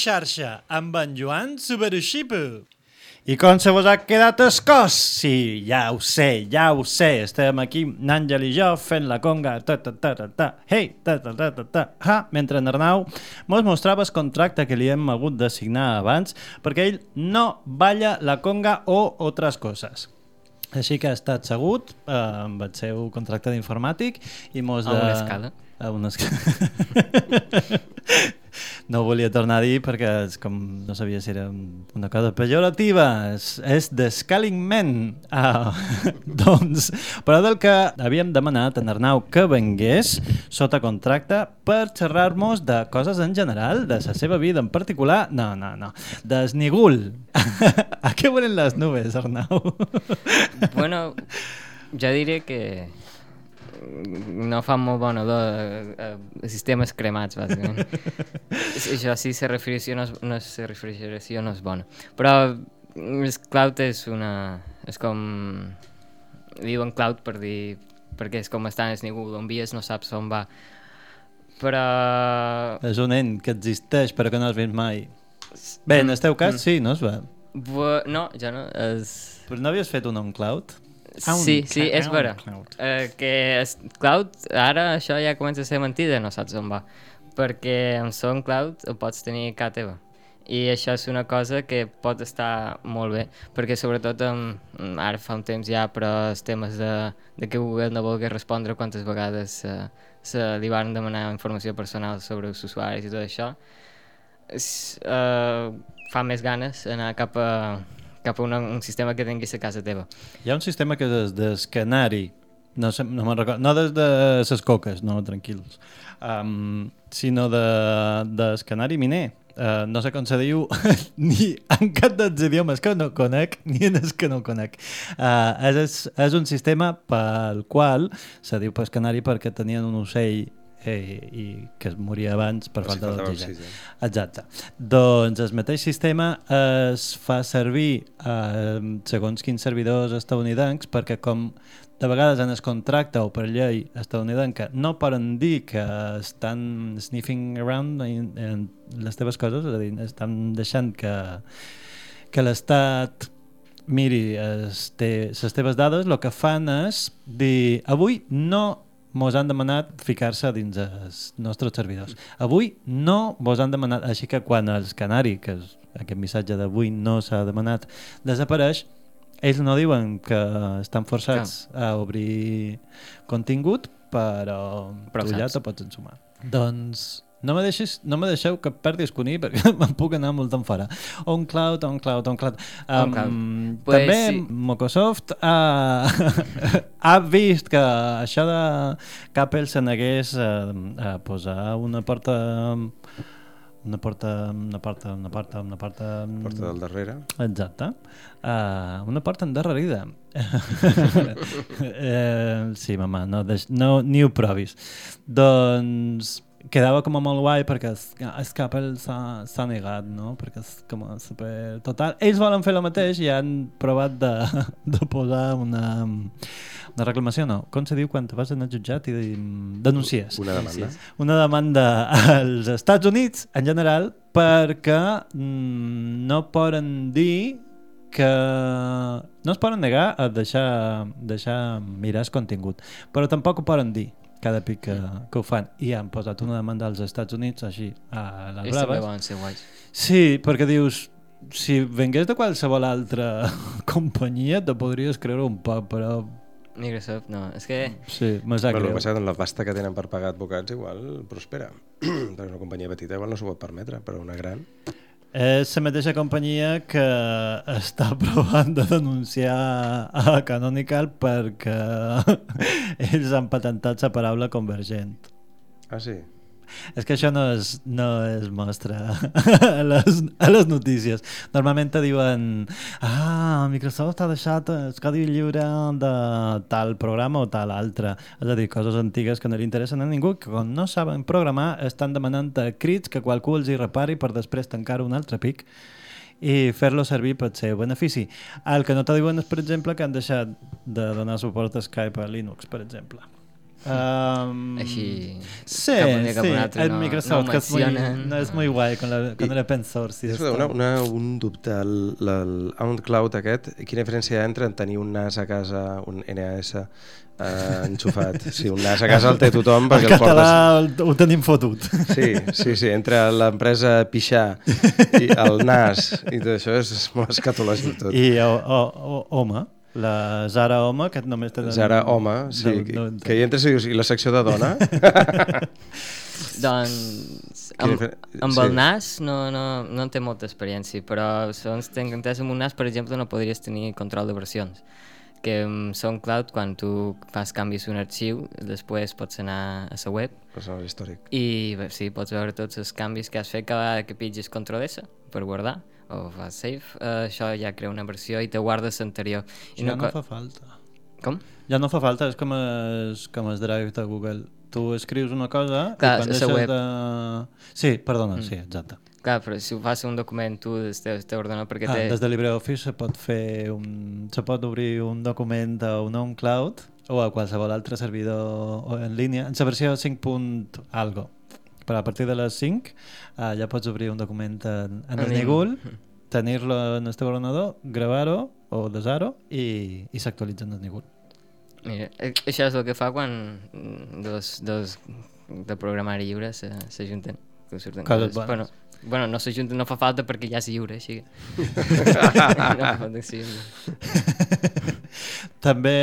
Xarxa amb en Joan Subarushipu. I com se vos ha quedat el cos? Sí, ja ho sé, ja ho sé. Estem aquí, n'Àngel i jo, fent la conga, ta ta ta ta ta, hey, ta ta ta ta ta, ha, mentre en Arnau mos mostrava el contracte que li hem hagut de signar abans perquè ell no balla la conga o altres coses. Així que ha estat segut eh, amb el seu contracte d'informàtic i mos A de... una escala. A una escala. *laughs* no ho volia tornar a dir perquè és com no sabia si era una cosa pejorativa. És, és The Scaling Man. Ah, *laughs* doncs, però del que havíem demanat en Arnau que vengués sota contracte per xerrar-nos de coses en general, de la seva vida en particular. No, no, no. D'Esnigul. *laughs* a què volen les nubes, Arnau? Bueno, jo diré que no fan molt bon olor a, a sistemes cremats, bàsicament. *laughs* Això sí, la refrigeració no és, no és, la refrigeració no és bona. Però el cloud és una... és com... Diuen cloud per dir... perquè és com estan és ningú, l'envies no saps on va. Però... és un ent que existeix però que no has vist mai. Bé, en el teu cas sí, no es va. Bu no, ja no. És... Però no havies fet un on cloud? Un Sí, sí, és vera. cloud. Eh, que es, Cloud, ara això ja comença a ser mentida, no saps on va. Perquè amb SoundCloud el pots tenir a casa teva. I això és una cosa que pot estar molt bé, perquè sobretot amb, ara fa un temps ja, però els temes de, de que Google no volgués respondre quantes vegades se, se li van demanar informació personal sobre els usuaris i tot això, és, uh, fa més ganes anar cap a, cap a una, un sistema que tinguis a casa teva. Hi ha un sistema que és des Canari, no, sé, no me'n recordo, no des de ses coques, no, tranquils, um, sinó de, des Canari Miner. Uh, no sé com se diu *laughs* ni en cap dels idiomes que no conec ni en els que no conec. Uh, és, és un sistema pel qual se diu pas canari perquè tenien un ocell eh, i que es moria abans per si falta faltava d'oxigen. oxigen. Exacte. Doncs el mateix sistema es fa servir eh, segons quins servidors estadounidencs perquè com de vegades en el contracte o per llei estadounidenca no poden dir que estan sniffing around en, en les teves coses, és a dir, estan deixant que, que l'Estat miri te, les teves dades, el que fan és dir avui no mos han demanat ficar-se dins els nostres servidors. Avui no vos han demanat, així que quan els canari, que és, aquest missatge d'avui no s'ha demanat, desapareix, ells no diuen que estan forçats a obrir contingut, però, Però tu ja saps. te pots ensumar. Doncs no me, deixis, no me deixeu que perdis coní perquè *laughs* me'n puc anar molt en fora. On cloud, on cloud, on cloud. On cloud. Um, Pues també sí. Microsoft ha, *laughs* ha vist que això de que Apple se negués a, a posar una porta una porta, una porta, una porta, una porta... Porta del darrere. Exacte. Uh, una porta endarrerida. uh, *laughs* sí, mama, no, deix, no, ni ho provis. Doncs quedava com a molt guai perquè es, es Capel s'ha negat, no? Perquè és com a super total. Ells volen fer el mateix i han provat de, *laughs* de posar una, una reclamació, no. Com se diu quan te vas anar jutjat i denuncies? Una demanda. Una demanda als Estats Units, en general, perquè mm, no poden dir que no es poden negar a deixar, deixar mirar el contingut, però tampoc ho poden dir cada pic que, que ho fan i han posat una demanda als Estats Units així a les Ells braves volen ser guais. sí, perquè dius si vengués de qualsevol altra *laughs* companyia te podries creure un poc però Microsoft, no. És que... sí, me sap Bueno, el greu que passa que amb la pasta que tenen per pagar advocats igual prospera. *clears throat* perquè una companyia petita igual no s'ho pot permetre, però una gran... És la mateixa companyia que *laughs* està provant de denunciar a Canonical perquè *laughs* ells han patentat la paraula convergent. Ah, sí? És que això no es, no es mostra a les, a les notícies. Normalment te diuen ah, Microsoft ha deixat el codi lliure de tal programa o tal altre. És a dir, coses antigues que no li interessen a ningú, que quan no saben programar estan demanant a crits que qualcú els hi repari per després tancar un altre pic i fer-lo servir pel seu benefici. El que no te diuen és, per exemple, que han deixat de donar suport a Skype a Linux, per exemple. Um, Així, sí, cap un dia, cap sí, un altre, el no- Microsoft, no que muy, no és muy guai con, la, con I- el open source. i Escolta, esto. una, una, un dubte, el, el OnCloud aquest, quina diferència hi ha entre tenir un NAS a casa, un NAS eh, enxufat? *laughs* Sí, un NAS a casa el té tothom El perquè el català portes... el- ho tenim fotut. Sí, sí, sí, entre l'empresa Pixar i el *laughs* NAS i tot això és, és molt escatològic tot. I o, o, o, home, la Zara Home, que només tenen... Zara home, sí, no- que, no- que hi entres i dius, i la secció de dona? *laughs* Doncs amb, amb sí. el NAS no, no, no en té molta experiència, però segons tenc entès amb un NAS, per exemple, no podries tenir control de versions que amb SoundCloud, quan tu fas canvis a un arxiu, després pots anar a la web Personal històric. i bé, sí, pots veure tots els canvis que has fet cada vegada que pitges Ctrl S per guardar o fas save, eh, això ja crea una versió i te guardes l'anterior. Ja no co- fa falta. Com? Ja no fa falta, és com es, com es Drive de Google. Tu escrius una cosa Clar, i quan deixes web. de... Sí, perdona, Mm. sí, exacte. Clar, però si ho fas un document tu des teu, teu ordenador perquè Ah, té... des de LibreOffice se pot fer un, se pot obrir un document a un OnCloud o a qualsevol altre servidor en línia, en la versió 5. punt algo. Però a partir de les 5 uh, ja pots obrir un document en, en Nigul, Nigul. tenir-lo en el teu ordenador, gravar-ho o desar-ho i, i s'actualitza en el Nigul. Mira, eh, això és el que fa quan dos, dos de programari lliure s'ajunten. surten Coses coses. bones. Bueno, bueno, no s'ajunten, no fa falta perquè ja és lliure, així *laughs* no lliure. També...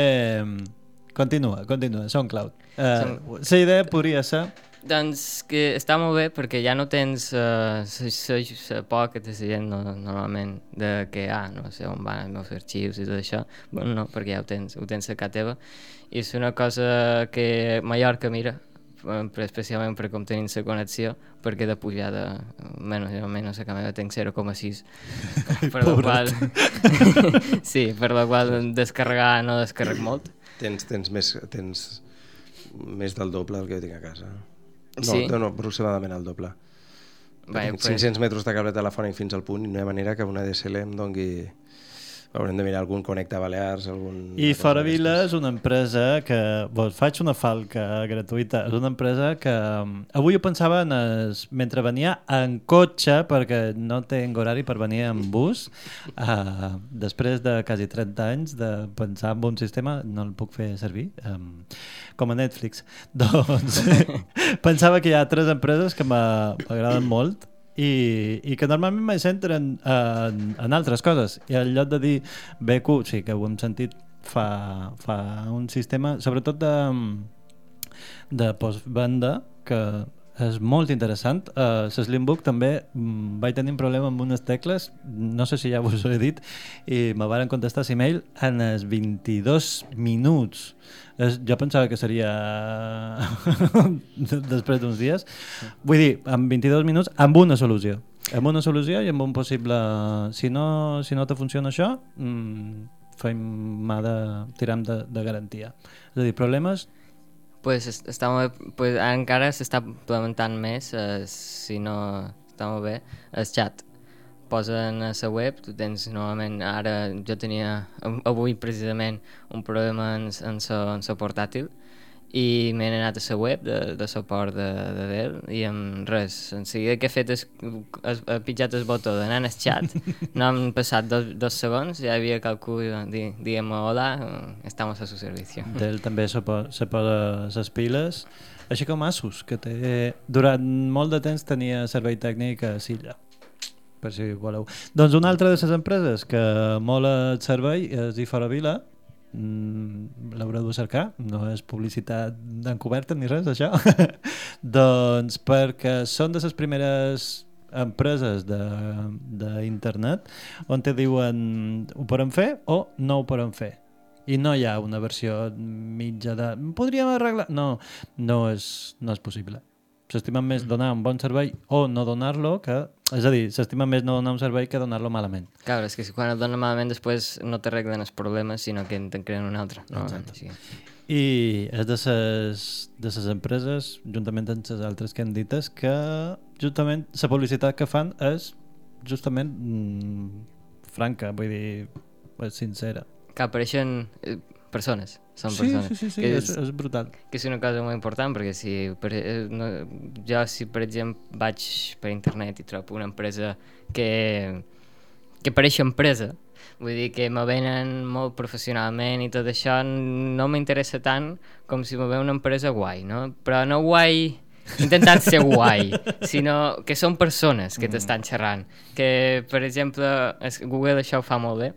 Continua, continua, SoundCloud. Uh, Som- la idea podria ser... Doncs que està molt bé perquè ja no tens uh, la por que té la gent no, normalment de que, ah, no sé on van els meus arxius i tot això. Bueno, no, perquè ja ho tens, ho tens a casa teva. I és una cosa que Mallorca mira, eh, especialment per com tenim la connexió, perquè de pujada, menys, jo almenys a casa meva tenc 0,6. *laughs* per la qual... *laughs* sí, per la qual descarregar no descarrec molt. Tens, tens, més, tens més del doble del que jo tinc a casa. No, Sí? no, no aproximadament el doble. Bé, Tinc pues- 500 metres de cable telefònic fins al punt i no hi ha manera que una DSL em dongui... Haurem de mirar algun Connecta Balears, algun... I Fora Vila és una empresa que... Vos faig una falca gratuïta. És una empresa que... um, Avui ho pensava en es, mentre venia en cotxe, perquè no tenc horari per venir en bus. Uh, després de quasi 30 anys de pensar en un sistema, no el puc fer servir. Um, com a Netflix. *laughs* Doncs pensava que hi ha tres empreses que m'a- m'agraden molt i, i que normalment me centren en, en altres coses. I al lloc de dir BQ, sí que ho hem sentit fa, fa un sistema sobretot de, de postvenda que és molt interessant. Uh, la Slimbook també mm, vaig tenir un problema amb unes tecles, no sé si ja vos ho he dit, i me varen contestar l'email en els 22 minuts. És, jo pensava que seria *laughs* després d'uns dies. Vull dir, en 22 minuts, amb una solució. Amb una solució i amb un possible... Si no, si no te funciona això, mm, fem mà de... tirem de, de garantia. És a dir, problemes Pues es- està molt bé, pues ara encara s'està implementant més, eh, si no està molt bé, el xat. Posen a la web, tu tens normalment, ara jo tenia av- avui precisament un problema en, en, sa, en portàtil i m'he anat a la web de, de suport de, de Dell i amb res, en seguida que he fet és, és, he pitjat el botó d'anar al xat no han passat dos, dos segons ja havia qualcú di, dient hola, estamos a su servicio. Dell també se, po se posa les piles, així com Asus, que té, durant molt de temps tenia servei tècnic a Silla, per si voleu. Doncs una altra de les empreses que mola el servei és Ifora Vila, mm, l'haureu de cercar, no és publicitat encoberta ni res, això. *laughs* doncs perquè són de les primeres empreses d'internet on te diuen ho podem fer o no ho podem fer i no hi ha una versió mitja de... Podríem arreglar... No, no és, no és possible. S'estima més donar un bon servei o no donar-lo que... És a dir, s'estima més no donar un servei que donar-lo malament. Clar, és que si quan et donen malament després no t'arreglen els problemes, sinó que te'n creen un altre. No? Exacte. Sí. I és de ses, de ses empreses, juntament amb les altres que han dites, que justament la publicitat que fan és justament mm, franca, vull dir, és sincera. Que apareixen eh, persones, són Sí, persones. sí, sí, sí, que és- és brutal. Que és una cosa molt important, perquè si, per, eh, no, jo si per exemple vaig per internet i trobo una empresa que, que pareix empresa, vull dir que me venen molt professionalment i tot això no m'interessa tant com si me ve una empresa guai, no? Però no guai intentant ser guai, *laughs* sinó que són persones que t'estan xerrant. Que, per exemple, Google això ho fa molt bé,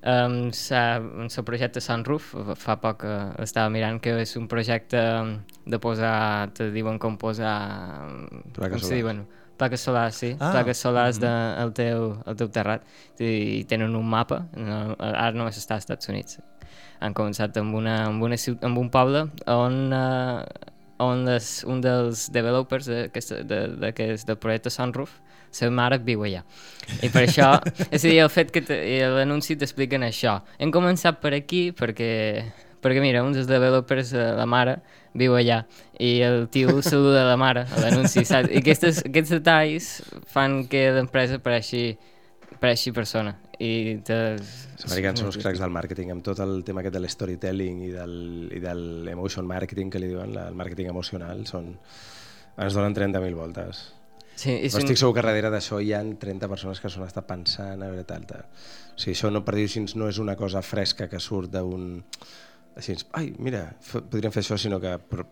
Um, sa, en el projecte Sunroof, fa poc uh, estava mirant que és un projecte de posar, te diuen com posar... Plaques com solars. diuen? Plaques solars, sí. Ah. Plaques solars de, al, teu, al teu terrat. I tenen un mapa, no, ara només està als Estats Units. Han començat amb, una, amb, una, ciut- amb un poble on, uh, on les, un dels developers d'aquest de, de, del projecte Sunroof la mare viu allà. I per això, és a dir, el fet que l'anunci t'expliquen això. Hem començat per aquí perquè, perquè mira, un dels developers, eh, la mare, viu allà i el tio saluda la mare a l'anunci, saps? I aquestes, aquests detalls fan que l'empresa pareixi, pareixi persona. I te... Els americans són uns cracs del màrqueting, amb tot el tema aquest de l'storytelling i del, i del emotion marketing, que li diuen, el màrqueting emocional, són... ens donen 30.000 voltes. Sí, és Però un- estic segur que darrere d'això hi ha 30 persones que s'ho han estat pensant, a veure, tal, tal. O sigui, això no, per dir així, no és una cosa fresca que surt d'un... Així, ai, mira, podríem fer això, sinó que pro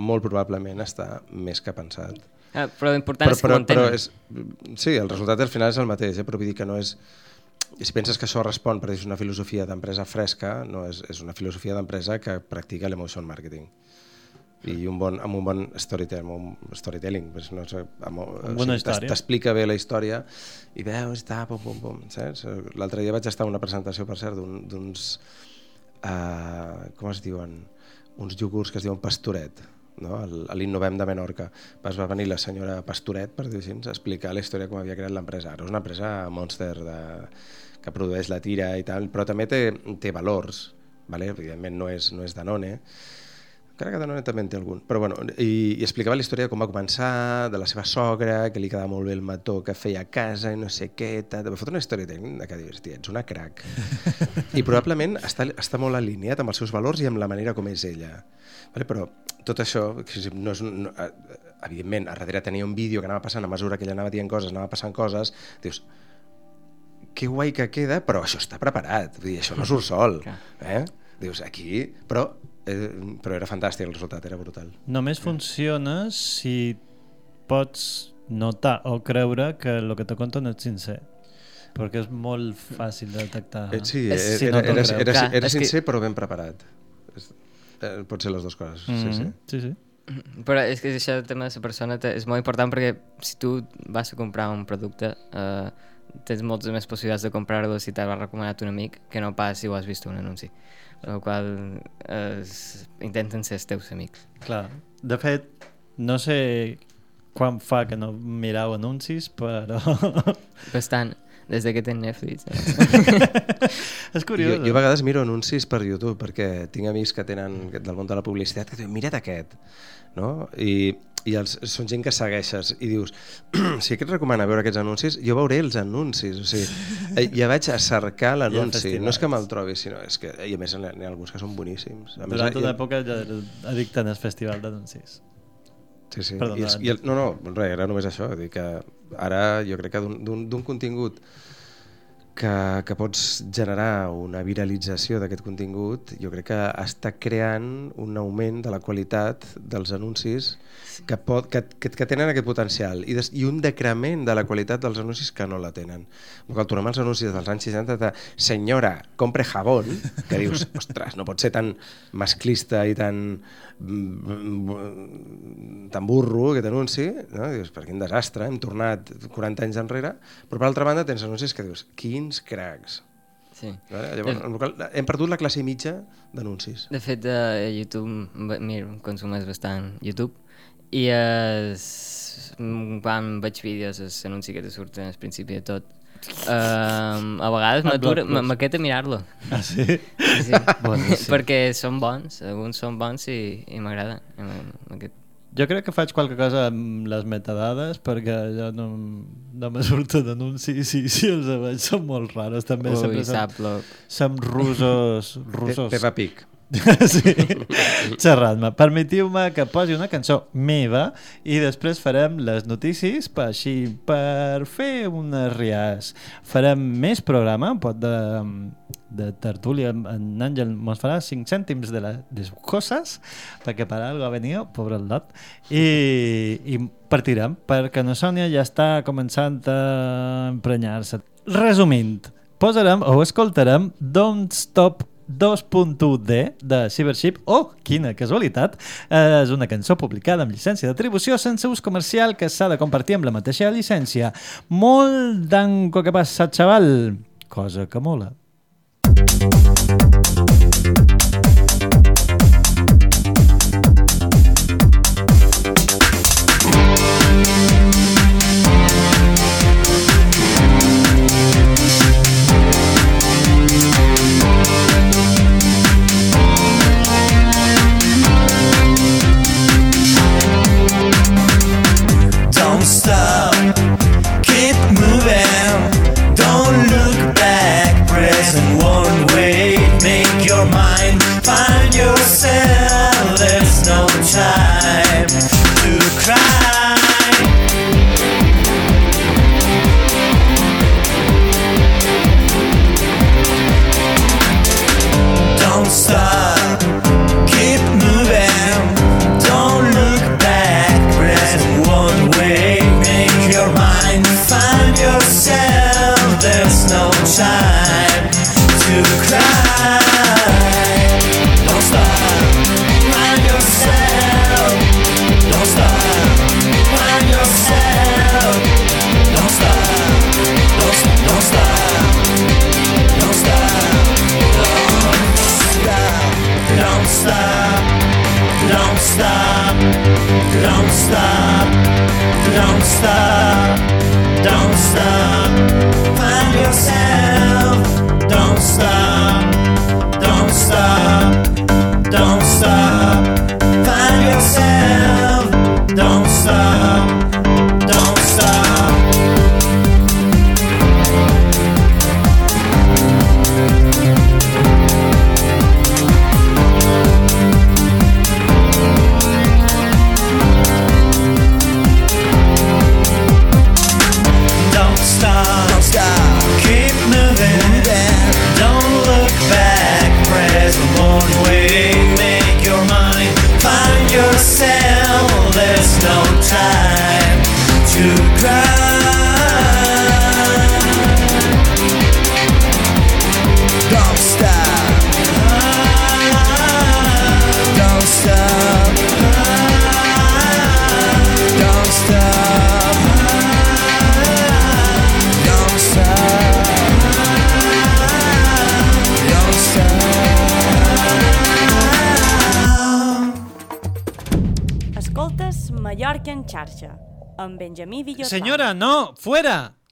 molt probablement està més que pensat. Ah, però l'important és que però, però és, sí, el resultat al final és el mateix, eh? però vull dir que no és... Si penses que això respon per dir una filosofia d'empresa fresca, no, és, és una filosofia d'empresa que practica l'emotion marketing i un bon, amb un bon storytelling, un storytelling pues no sé, amb, Amb t'es- història. t'explica bé la història i veus, està, pum, pum, pum, saps? L'altre dia vaig estar a una presentació, per cert, d'un- d'uns, uh, com es diuen, uns iogurts que es diuen Pastoret, no? Al- a l'Innovem de Menorca. Vas, va venir la senyora Pastoret, per dir-ho així, a explicar la història com havia creat l'empresa. Ara és una empresa monster de, que produeix la tira i tal, però també té, té valors, vale? evidentment no és, no és Danone, encara que Danone també en té algun. Però bueno, i, i explicava la història de com va començar, de la seva sogra, que li quedava molt bé el mató que feia a casa i no sé què, tal. va fotre una història tècnica que dius, tia, ets una crac. *laughs* I probablement està, està molt alineat amb els seus valors i amb la manera com és ella. Vale? Però tot això, no és, no, eh, evidentment, a darrere tenia un vídeo que anava passant a mesura que ella anava dient coses, anava passant coses, dius, que guai que queda, però això està preparat, vull dir, això no surt sol. Eh? Dius, aquí... Però, però era fantàstic, el resultat era brutal. Només funciona si pots notar o creure que el que te conten és sincer. Perquè és molt fàcil de detectar. Eh, sí, si era, no era, era, era, era és que- sincer però ben preparat. Eh, pot ser les dues coses, sí, sí. Mhm, sí, sí. Però és que això del tema de la persona te- és molt important perquè si tu vas a comprar un producte eh, tens moltes més possibilitats de comprar-lo si t'ha recomanat un amic que no pas si ho has vist un anunci. Per la qual eh, es- intenten ser els teus amics. Clar. De fet, no sé quan fa que no mirau anuncis, però... *laughs* Bastant. des de que tenc Netflix. *laughs* És curiós. Jo, jo a vegades miro anuncis per YouTube perquè tinc amics que tenen del món de la publicitat que diuen, mira't aquest, no? I, i els, són gent que segueixes i dius, *clears throat* si aquest recomana veure aquests anuncis, jo veuré els anuncis, o sigui, eh, ja vaig a cercar l'anunci, no és que me'l trobi, sinó és que, i a més n'hi ha, alguns que són boníssims. A més, Durant hi una ha- època ja era addicte al festival d'anuncis. Sí, sí. Perdona, I i el, no, no, res, era només això. Dir que ara jo crec que d'un contingut que, que pots generar una viralització d'aquest contingut, jo crec que està creant un augment de la qualitat dels anuncis que, pot, que, que, que tenen aquest potencial i, des, i un decrement de la qualitat dels anuncis que no la tenen. Quan tornem als anuncis dels anys 60 de senyora, compre jabón, que dius, *laughs* ostres, no pot ser tan masclista i tan tan burro aquest anunci, no? dius, per quin desastre, hem tornat 40 anys enrere, però per altra banda tens anuncis que dius, quins cracs. Sí. Vale? Llavors, en el qual hem perdut la classe mitja d'anuncis. De fet, a YouTube, va- miro, consumeix bastant YouTube, i es, quan veig vídeos, és l'anunci que te surt al principi de tot, Um, a vegades m'atura, m'aqueta mirar-lo. Ah, sí? Sí, sí. *laughs* Boníssim. Perquè són bons, alguns són bons i, i m'agrada. i m'agrada Aquest... Jo crec que faig qualque cosa amb les metadades perquè ja no, no me surten anuncis i si els veig són molt raros també. Ui, sempre som, Saploc. som rusos... rusos. Pe- Peppa Pig. *laughs* sí, xerrant-me. Permetiu-me que posi una cançó meva i després farem les notícies per, així, per fer unes riàs. Farem més programa, pot de, de tertúlia. En Àngel mos farà 5 cèntims de les coses perquè per algo ha venido, pobre el dot. I, i partirem, perquè no Sònia ja està començant a emprenyar-se. Resumint, posarem o escoltarem Don't Stop 2.1D de Cybership. Oh, quina casualitat! Eh, és una cançó publicada amb llicència d'atribució sense ús comercial que s'ha de compartir amb la mateixa llicència. Molt d'anco que passa, xaval! Cosa que mola. Don't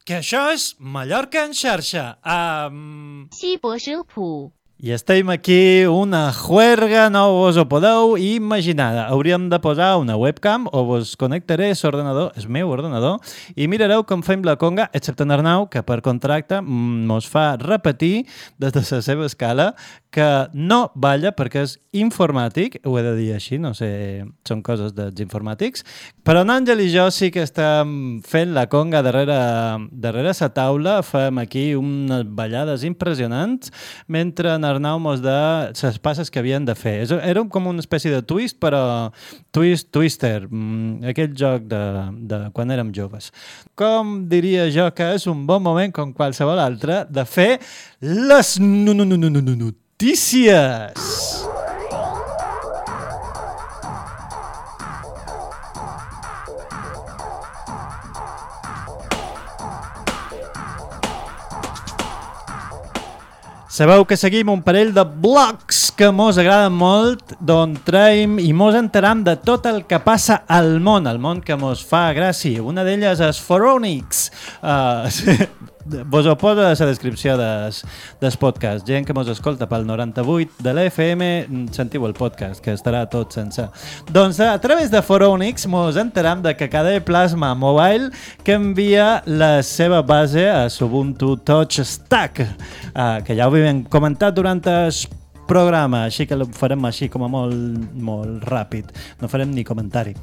que això és Mallorca en xarxa. Um... Sí, por i estem aquí una juerga, no us ho podeu imaginar. Hauríem de posar una webcam o vos connectaré l'ordenador, el meu ordenador, i mirareu com fem la conga, excepte en Arnau, que per contracte mm, mos fa repetir des de la seva escala que no balla perquè és informàtic, ho he de dir així, no sé, són coses dels informàtics, però en Àngel i jo sí que estem fent la conga darrere, darrere la taula, fem aquí unes ballades impressionants, mentre en Arnau mos de les passes que havien de fer. Era com una espècie de twist, però twist, twister, mm, aquell joc de, de quan érem joves. Com diria jo que és un bon moment, com qualsevol altre, de fer les no, no, no, no, no, no, notícies. Sabeu que seguim un parell de blogs que mos agraden molt, d'on traiem i mos enteram de tot el que passa al món, el món que mos fa gràcia. Una d'elles és Foronix. Uh, *laughs* vos ho poso a la descripció des, des podcast. Gent que mos escolta pel 98 de l'FM, sentiu el podcast, que estarà tot sense. Doncs a través de Foronix mos enteram de que cada Plasma Mobile canvia la seva base a Ubuntu Touch Stack, uh, que ja ho havíem comentat durant el programa, així que ho farem així com a molt, molt ràpid. No farem ni comentari.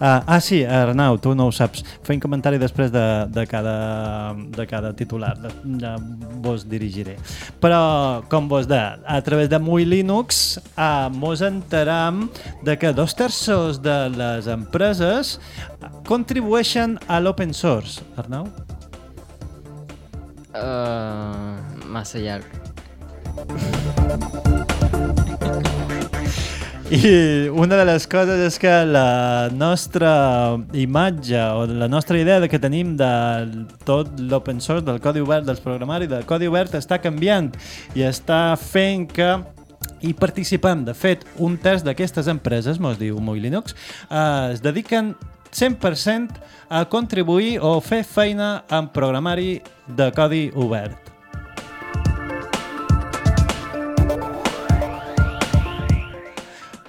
Uh, ah, sí, Arnau, tu no ho saps. Fem comentari després de, de, cada, de cada titular. De, vos dirigiré. Però, com vos de, a través de Muy Linux, uh, mos enteram de que dos terços de les empreses contribueixen a l'open source. Arnau? Uh, massa llarg. I una de les coses és que la nostra imatge o la nostra idea de que tenim de tot l'open source, del codi obert, dels programari, del codi obert, està canviant i està fent que hi participem. De fet, un terç d'aquestes empreses, mos diu Muy Linux, eh, es dediquen 100% a contribuir o fer feina amb programari de codi obert.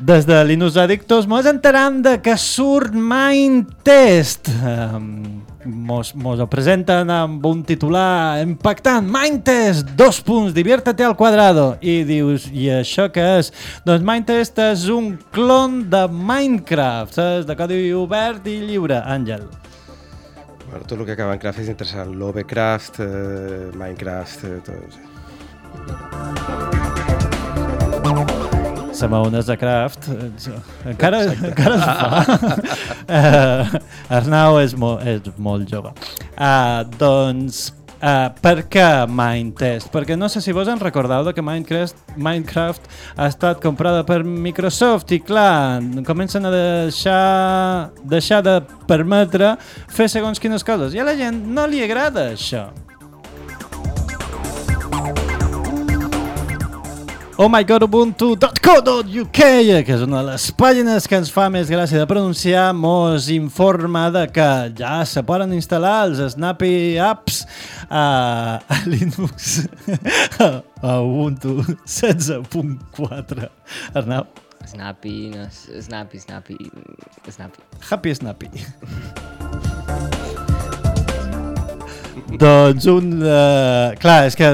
Des de Linux Addictos mos enteram de que surt Mind Test. Um, mos, mos ho presenten amb un titular impactant. Mind Test, dos punts, diviértate al quadrado. I dius, i això què és? Doncs Mind Test és un clon de Minecraft. És de codi obert i lliure, Àngel. Bueno, tot el que acaba en craft és interessant. Lovecraft, eh, Minecraft, eh, tot. Samaones de Craft eh, encara, encara es fa. Uh, *laughs* Arnau és, mo, és molt jove. Uh, doncs uh, per què Mindtest? perquè no sé si vos en recordeu de que Minecraft, Minecraft ha estat comprada per Microsoft i clar, comencen a deixar deixar de permetre fer segons quines coses. I a la gent no li agrada això ohmygodubuntu.co.uk que és una de les pàgines que ens fa més gràcia de pronunciar mos informa de que ja se poden instal·lar els Snappy Apps a, a Linux a Ubuntu 16.4 Arnau? Snappy, no, snappy, snappy, snappy. Happy Snappy Doncs un... Uh, clar, és que,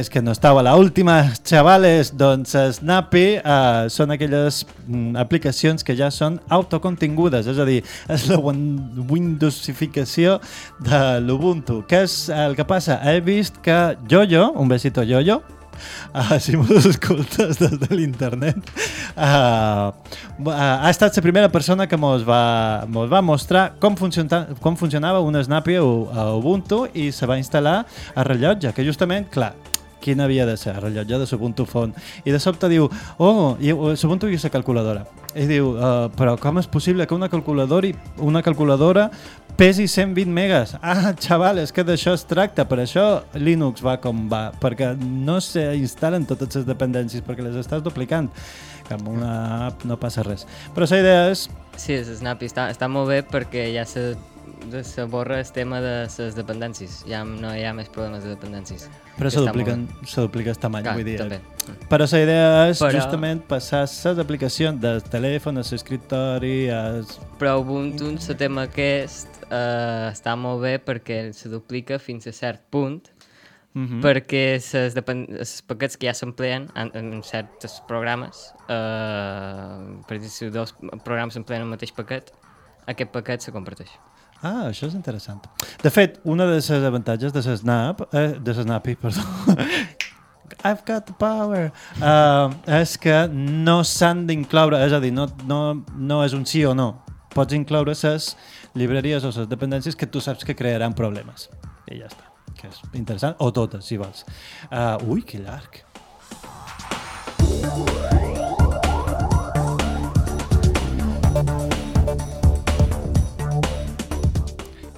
és que no estava la última, xavales. Doncs Snappy uh, són aquelles mm, aplicacions que ja són autocontingudes, és a dir, és la win- Windowsificació de l'Ubuntu. Què és el que passa? He vist que Jojo, un besito Jojo, Uh, si mos escoltes des de l'internet uh, uh, ha estat la primera persona que mos va, mos va mostrar com, funciona, com funcionava un Snappy a Ubuntu i se va instal·lar a rellotge, que justament, clar, quin havia de ser? El rellotge de l'Ubuntu Phone. I de sobte diu, oh, i l'Ubuntu i la calculadora. I diu, uh, però com és possible que una calculadora, una calculadora pesi 120 megas? Ah, xaval, és que d'això es tracta, per això Linux va com va, perquè no s'instal·len totes les dependències, perquè les estàs duplicant. Que amb una app no passa res. Però la idea és Sí, el Snappy està, està molt bé perquè ja se, de s'aborra el tema de les dependències. Ja no hi ha més problemes de dependències. Però se dupliquen, se duplica el tamany, Clar, vull dir. també. Però la idea és Però- justament passar les aplicacions del telèfon, a l'escriptori, a... Però Ubuntu, el tema aquest, eh, està molt bé perquè se duplica fins a cert punt, Mhm. perquè ses depen- els paquets que ja s'empleen en, en certs programes, eh, per dir, si dos programes s'empleen el mateix paquet, aquest paquet se comparteix. Ah, això és interessant. De fet, una de les avantatges de Snap, eh, de Snappy, perdó, *laughs* I've got the power, uh, és que no s'han d'incloure, és a dir, no, no, no és un sí o no. Pots incloure les llibreries o les dependències que tu saps que crearan problemes. I ja està. Que és interessant. O totes, si vols. Uh, ui, que llarg.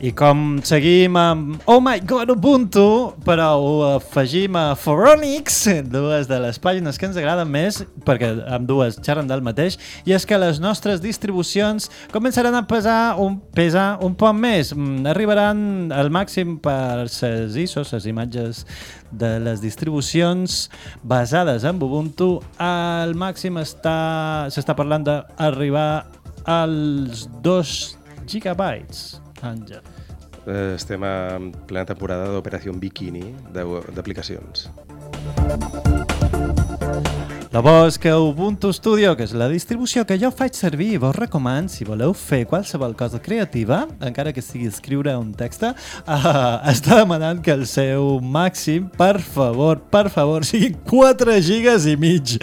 I com seguim amb Oh my god Ubuntu, però ho afegim a Foronix, dues de les pàgines que ens agraden més, perquè amb dues xerren del mateix, i és que les nostres distribucions començaran a pesar un, pesar un poc més. Mm, Arribaran al màxim per les ISO, les imatges de les distribucions basades en Ubuntu. Al màxim està s'està parlant d'arribar als 2 gigabytes, Àngel. Eh, estem en plena temporada d'Operació Bikini d'aplicacions. La bo és que Ubuntu Studio, que és la distribució que jo faig servir i vos recoman si voleu fer qualsevol cosa creativa, encara que sigui escriure un text, uh, *laughs* està demanant que el seu màxim, per favor, per favor, *laughs* sigui 4 gigas i mig.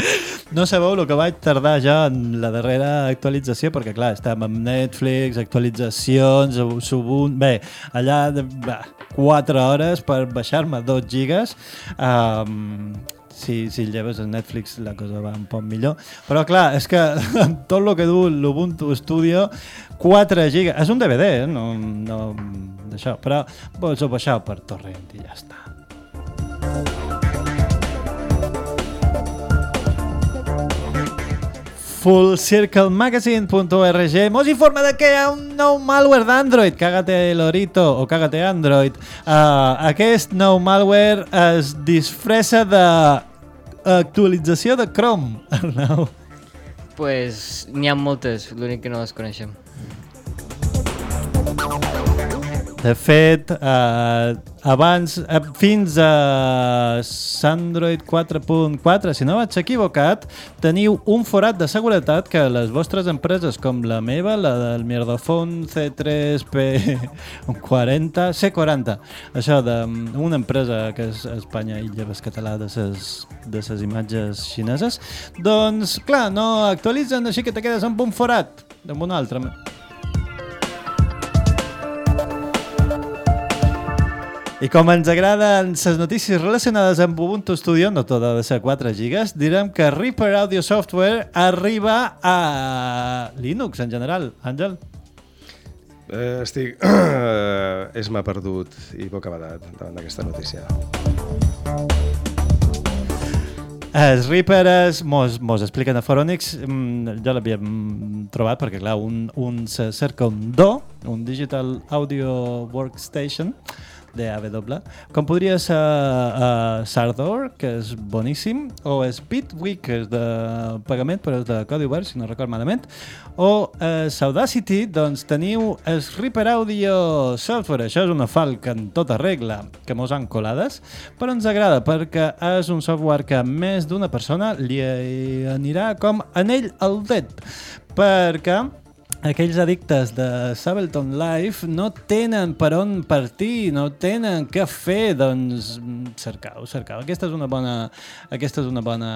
No sabeu el que vaig tardar ja en la darrera actualització, perquè clar, estàvem amb Netflix, actualitzacions, Ubuntu... Bé, allà bah, 4 hores per baixar-me 2 gigas. Um, si, si lleves el Netflix la cosa va un poc millor. Però clar, és que *laughs* tot el que du l'Ubuntu Studio, 4 gigas... És un DVD, eh? no, no d'això, però vols ho baixar per torrent i ja està. fullcirclemagazine.org mos informa de que hi ha un nou malware d'Android, Cágate Lorito o Cágate Android. Uh, aquest nou malware es disfressa de actualització de Chrome, *laughs* Arnau. pues n'hi ha moltes, l'únic que no les coneixem. De fet, eh, abans, eh, fins a Android 4.4, si no vaig equivocat, teniu un forat de seguretat que les vostres empreses, com la meva, la del Mierdofon C3P40, *laughs* C40, això d'una empresa que és Espanya i lleves català de ses, de ses imatges xineses, doncs, clar, no actualitzen, així que te quedes amb un forat, amb un altre. I com ens agraden les notícies relacionades amb Ubuntu Studio, no tot ha de ser 4 gigas, direm que Reaper Audio Software arriba a Linux en general. Àngel? Eh, estic... *clears throat* és m'ha perdut i poc abadat davant d'aquesta notícia. Els Reaper es, mos, mos expliquen a Foronix, mm, jo l'havíem trobat perquè clar, un, un se cerca un DO, un Digital Audio Workstation, DAW, com podria ser uh, Sardor, que és boníssim, o Bitwig, que és de pagament, però és de codi obert, si no record malament, o uh, Audacity, doncs teniu el Reaper Audio Software, això és una falca en tota regla, que mos han colades, però ens agrada perquè és un software que més d'una persona li anirà com anell al dit, perquè aquells addictes de Sableton Live no tenen per on partir, no tenen què fer, doncs mm, cercau, cercau. Aquesta és una bona, aquesta és una bona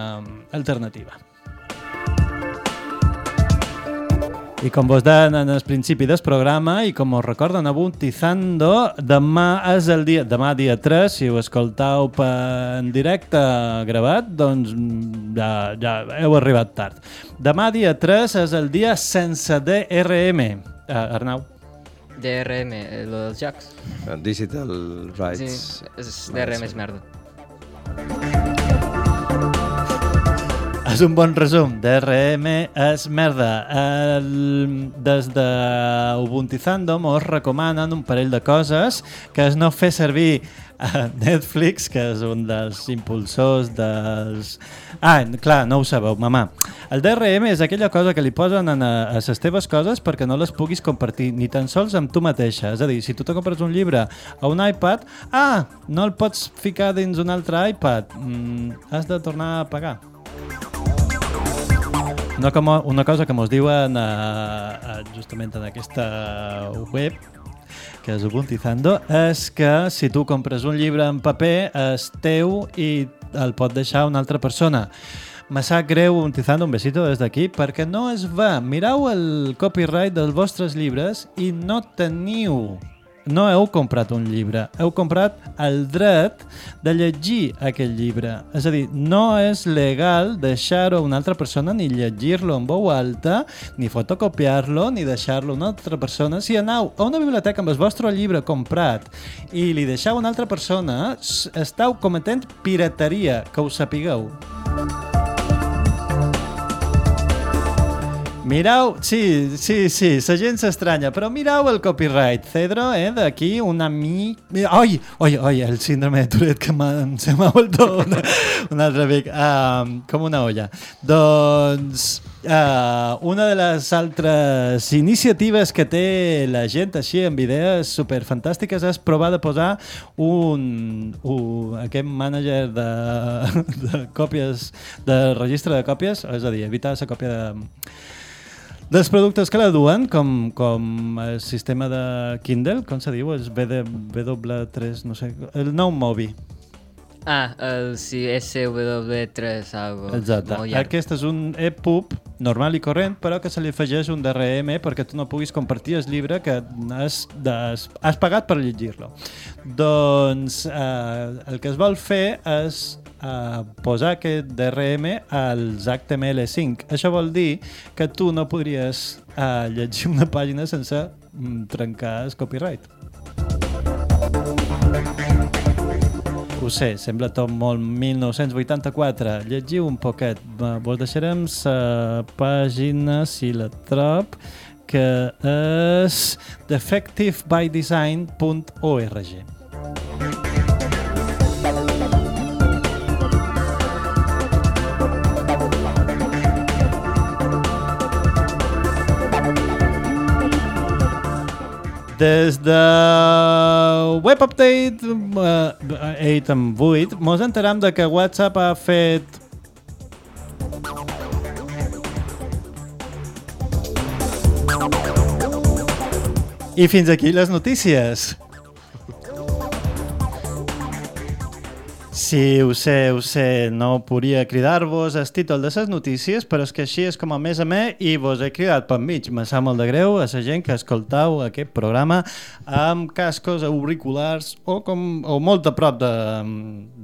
alternativa. I com vos deien en el principi del programa i com us recorden a Buntizando, demà és el dia, demà dia 3, si ho escoltau en directe gravat, doncs mm, ja, ja heu arribat tard. Demà dia 3 és el dia sense DRM. Uh, Arnau? DRM, eh, lo dels jocs. Eh, Digital Rights. Sí, és, DRM és merda. És un bon resum. DRM és merda. El, des de Ubuntizando mos recomanen un parell de coses que és no fer servir a Netflix, que és un dels impulsors dels... Ah, clar, no ho sabeu, mamà. El DRM és aquella cosa que li posen en a, a les teves coses perquè no les puguis compartir ni tan sols amb tu mateixa. És a dir, si tu te compres un llibre a un iPad, ah, no el pots ficar dins un altre iPad, mm, has de tornar a pagar. Una, com, una cosa que mos diuen uh, uh, justament en aquesta web que és Ubuntizando, és que si tu compres un llibre en paper és teu i el pot deixar una altra persona. Me sap greu, Ubuntizando, un besito des d'aquí, perquè no es va. Mireu el copyright dels vostres llibres i no teniu no heu comprat un llibre, heu comprat el dret de llegir aquell llibre. És a dir, no és legal deixar-ho a una altra persona ni llegir-lo en veu alta, ni fotocopiar-lo, ni deixar-lo a una altra persona. Si aneu a una biblioteca amb el vostre llibre comprat i li deixeu a una altra persona, esteu cometent pirateria, que ho sapigueu. Mireu, sí, sí, sí, la gent s'estranya, però mireu el copyright, Cedro, eh, d'aquí una mi... Ai, ai, ai, el síndrome de Tourette que se m'ha vuelto un, un altre mic, um, com una olla. Doncs uh, una de les altres iniciatives que té la gent així amb idees superfantàstiques és provar de posar un, un aquest mànager de, de còpies, de registre de còpies, és a dir, evitar la còpia de, dels productes que la duen, com, com el sistema de Kindle, com se diu? És BD, W3, no sé, el nou Mobi. Ah, el sí, SW3 algo. Exacte. Aquest és un EPUB normal i corrent, però que se li afegeix un DRM perquè tu no puguis compartir el llibre que has, de, has pagat per llegir-lo. Doncs eh, el que es vol fer és eh, posar aquest DRM als HTML5. Això vol dir que tu no podries eh, llegir una pàgina sense mm, trencar el copyright. Ho sé, sembla tot molt 1984. Llegiu un poquet. Vos deixarem la pàgina, si la trob, que és defectivebydesign.org. Des de Web Update uh, 8 amb 8 mos enteram de que WhatsApp ha fet I fins aquí les notícies. Sí, ho sé, ho sé, no podria cridar-vos el títol de les notícies, però és que així és com a més a més i vos he cridat per mig. Me sap molt de greu a la gent que escoltau aquest programa amb cascos auriculars o, com, o molt a prop de,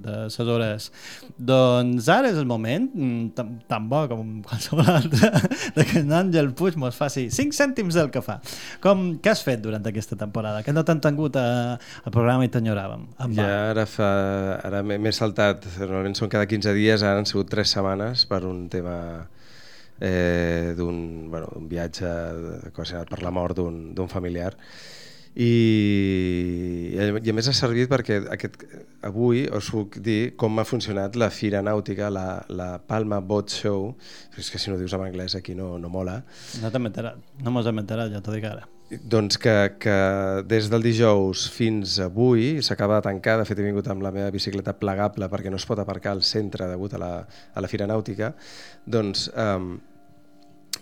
de les hores. Doncs ara és el moment, mm, tan, tan bo com qualsevol altre, *laughs* de que en Àngel Puig mos faci 5 cèntims del que fa. Com, què has fet durant aquesta temporada? Que no t'han tingut al programa i t'enyoràvem. Ja ara fa... Ara m'he saltat, normalment són cada 15 dies, ara han sigut 3 setmanes per un tema eh, d'un bueno, viatge ocasionat per la mort d'un familiar. I, i a més ha servit perquè aquest, avui us puc dir com ha funcionat la Fira Nàutica, la, la Palma Boat Show, és que si no dius en anglès aquí no, no mola, No enterat, no mos ja t'ho dic ara. Doncs que, que des del dijous fins avui s'acaba de tancar, de fet he vingut amb la meva bicicleta plegable perquè no es pot aparcar al centre degut a la, a la Fira Nàutica, doncs um,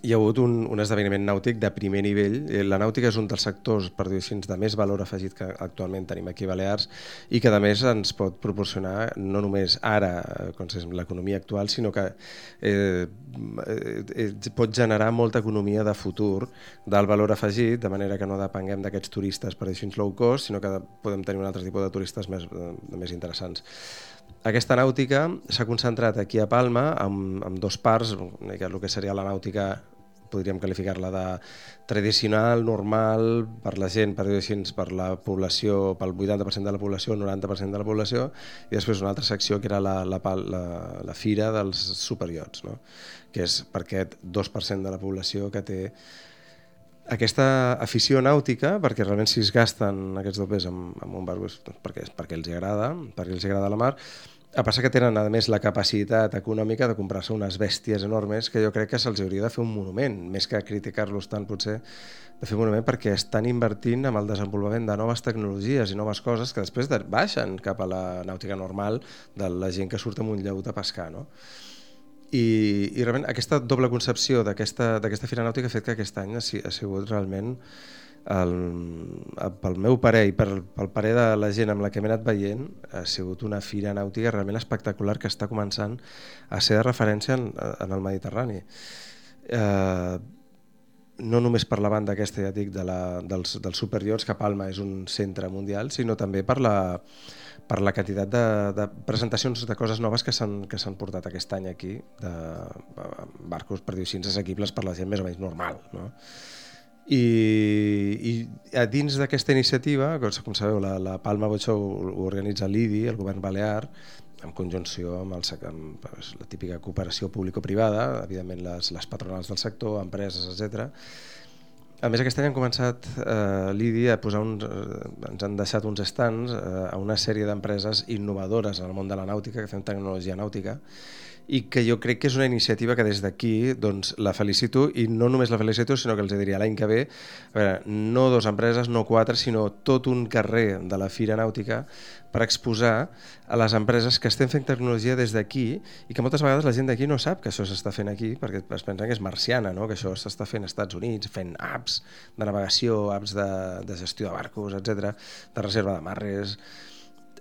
hi ha hagut un, un esdeveniment nàutic de primer nivell. Eh, La nàutica és un dels sectors, per així, de més valor afegit que actualment tenim aquí a Balears i que a més ens pot proporcionar no només ara, eh, com és l'economia actual, sinó que eh, eh, eh, pot generar molta economia de futur del valor afegit, de manera que no depenguem d'aquests turistes, per dir-ho low cost, sinó que podem tenir un altre tipus de turistes més, eh, més interessants. Aquesta nàutica s'ha concentrat aquí a Palma amb, amb dos parts, el que seria la nàutica podríem qualificar-la de tradicional, normal, per la gent, per dir-ho així, per la població, pel 80% de la població, 90% de la població, i després una altra secció que era la, la, la, la fira dels superiots, no? que és per aquest 2% de la població que té aquesta afició nàutica, perquè realment si es gasten aquests doblers amb, amb un barco és perquè, perquè els agrada, perquè els agrada la mar, a passar que tenen, a més, la capacitat econòmica de comprar-se unes bèsties enormes que jo crec que se'ls hauria de fer un monument, més que criticar-los tant, potser, de fer un monument perquè estan invertint en el desenvolupament de noves tecnologies i noves coses que després de, baixen cap a la nàutica normal de la gent que surt amb un lleut a pescar, no? I, i realment aquesta doble concepció d'aquesta fira nàutica ha fet que aquest any ha, ha sigut realment el, pel meu parer i pel, pel parer de la gent amb la que m'he anat veient ha sigut una fira nàutica realment espectacular que està començant a ser de referència en, en el Mediterrani eh, no només per la banda aquesta, ja dic, de la, dels, dels superiots, que Palma és un centre mundial, sinó també per la, per la quantitat de, de presentacions de coses noves que s'han portat aquest any aquí, de eh, barcos, per dir-ho així, assequibles per la gent més o menys normal. No? I, i a dins d'aquesta iniciativa, com sabeu, la, la Palma Boat Show ho organitza l'IDI, el govern balear, en conjunció amb, el, amb doncs, la típica cooperació público-privada, evidentment les, les patronals del sector, empreses, etc. A més, aquest any han començat eh, l'IDI a posar uns, eh, ens han deixat uns stands eh, a una sèrie d'empreses innovadores en el món de la nàutica, que fem tecnologia nàutica, i que jo crec que és una iniciativa que des d'aquí doncs, la felicito i no només la felicito sinó que els diria l'any que ve a veure, no dues empreses, no quatre sinó tot un carrer de la Fira Nàutica per exposar a les empreses que estem fent tecnologia des d'aquí i que moltes vegades la gent d'aquí no sap que això s'està fent aquí perquè es pensen que és marciana, no? que això s'està fent als Estats Units, fent apps de navegació, apps de, de gestió de barcos, etc, de reserva de marres,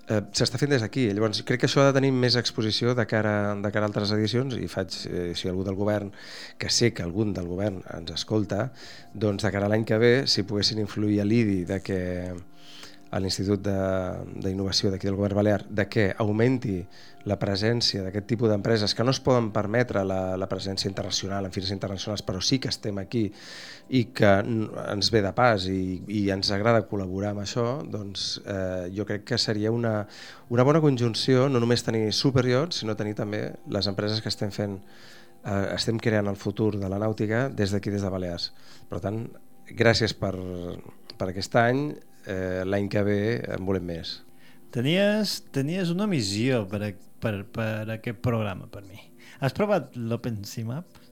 eh, s'està fent des d'aquí. Llavors, crec que això ha de tenir més exposició de cara, de cara a altres edicions i faig, eh, si algú del govern, que sé que algun del govern ens escolta, doncs de cara a l'any que ve, si poguessin influir a l'IDI de que a l'Institut d'Innovació d'aquí del Govern Balear de que augmenti la presència d'aquest tipus d'empreses que no es poden permetre la, la presència internacional en fires internacionals, però sí que estem aquí i que ens ve de pas i, i ens agrada col·laborar amb això, doncs eh, jo crec que seria una, una bona conjunció no només tenir superiors, sinó tenir també les empreses que estem fent eh, estem creant el futur de la nàutica des d'aquí, des de Balears. Per tant, gràcies per, per aquest any, eh, l'any que ve en volem més. Tenies, tenies una missió per, a, per, per aquest programa, per mi. Has provat l'OpenSeamap?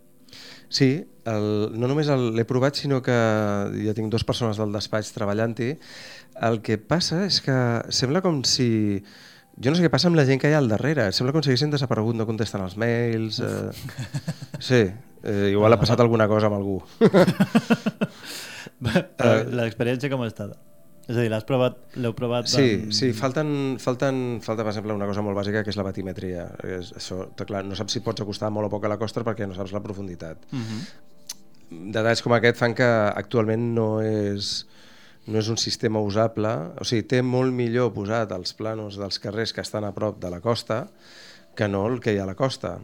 Sí, el, no només l'he provat, sinó que ja tinc dues persones del despatx treballant-hi. El que passa és que sembla com si... Jo no sé què passa amb la gent que hi ha al darrere. Sembla com si haguessin desaparegut, no contesten els mails... Eh... Sí, eh, igual ha passat *laughs* alguna cosa amb algú. Però l'experiència com ha estat? És a dir, l'has provat, l'heu provat... Sí, amb- sí, falten, falten, falta, per exemple, una cosa molt bàsica que és la batimetria. És, això, clar, no saps si pots acostar molt o poc a la costa perquè no saps la profunditat. Mhm. Detalls com aquest fan que actualment no és, no és un sistema usable, o sigui, té molt millor posat els planos dels carrers que estan a prop de la costa que no el que hi ha a la costa.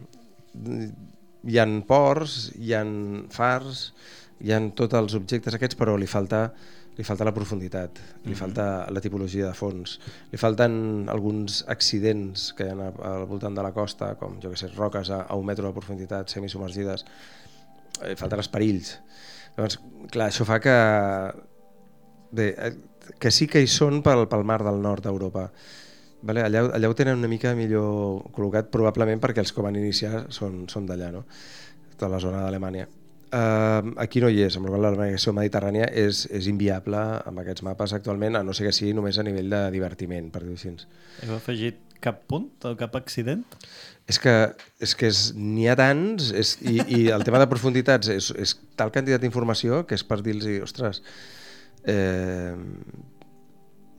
Hi han ports, hi han fars, hi han tots els objectes aquests, però li falta li falta la profunditat, li falta la tipologia de fons, li falten alguns accidents que hi ha al voltant de la costa, com jo que sé, roques a, a un metre de profunditat, semisubmergides, eh, falten els perills. Llavors, clar, això fa que bé, eh, que sí que hi són pel, pel mar del nord d'Europa. Vale? Allà, allà ho tenen una mica millor col·locat, probablement perquè els que van iniciar són, són d'allà, no? de la zona d'Alemanya. Uh, aquí no hi és, amb la qual la navegació mediterrània és, és inviable amb aquests mapes actualment, a no ser que sigui només a nivell de divertiment, per dir-ho així. Heu afegit cap punt o cap accident? És que és que és- n'hi ha tants és, i, i el tema de profunditats és, és tal quantitat d'informació que és per dir-los, ostres, eh,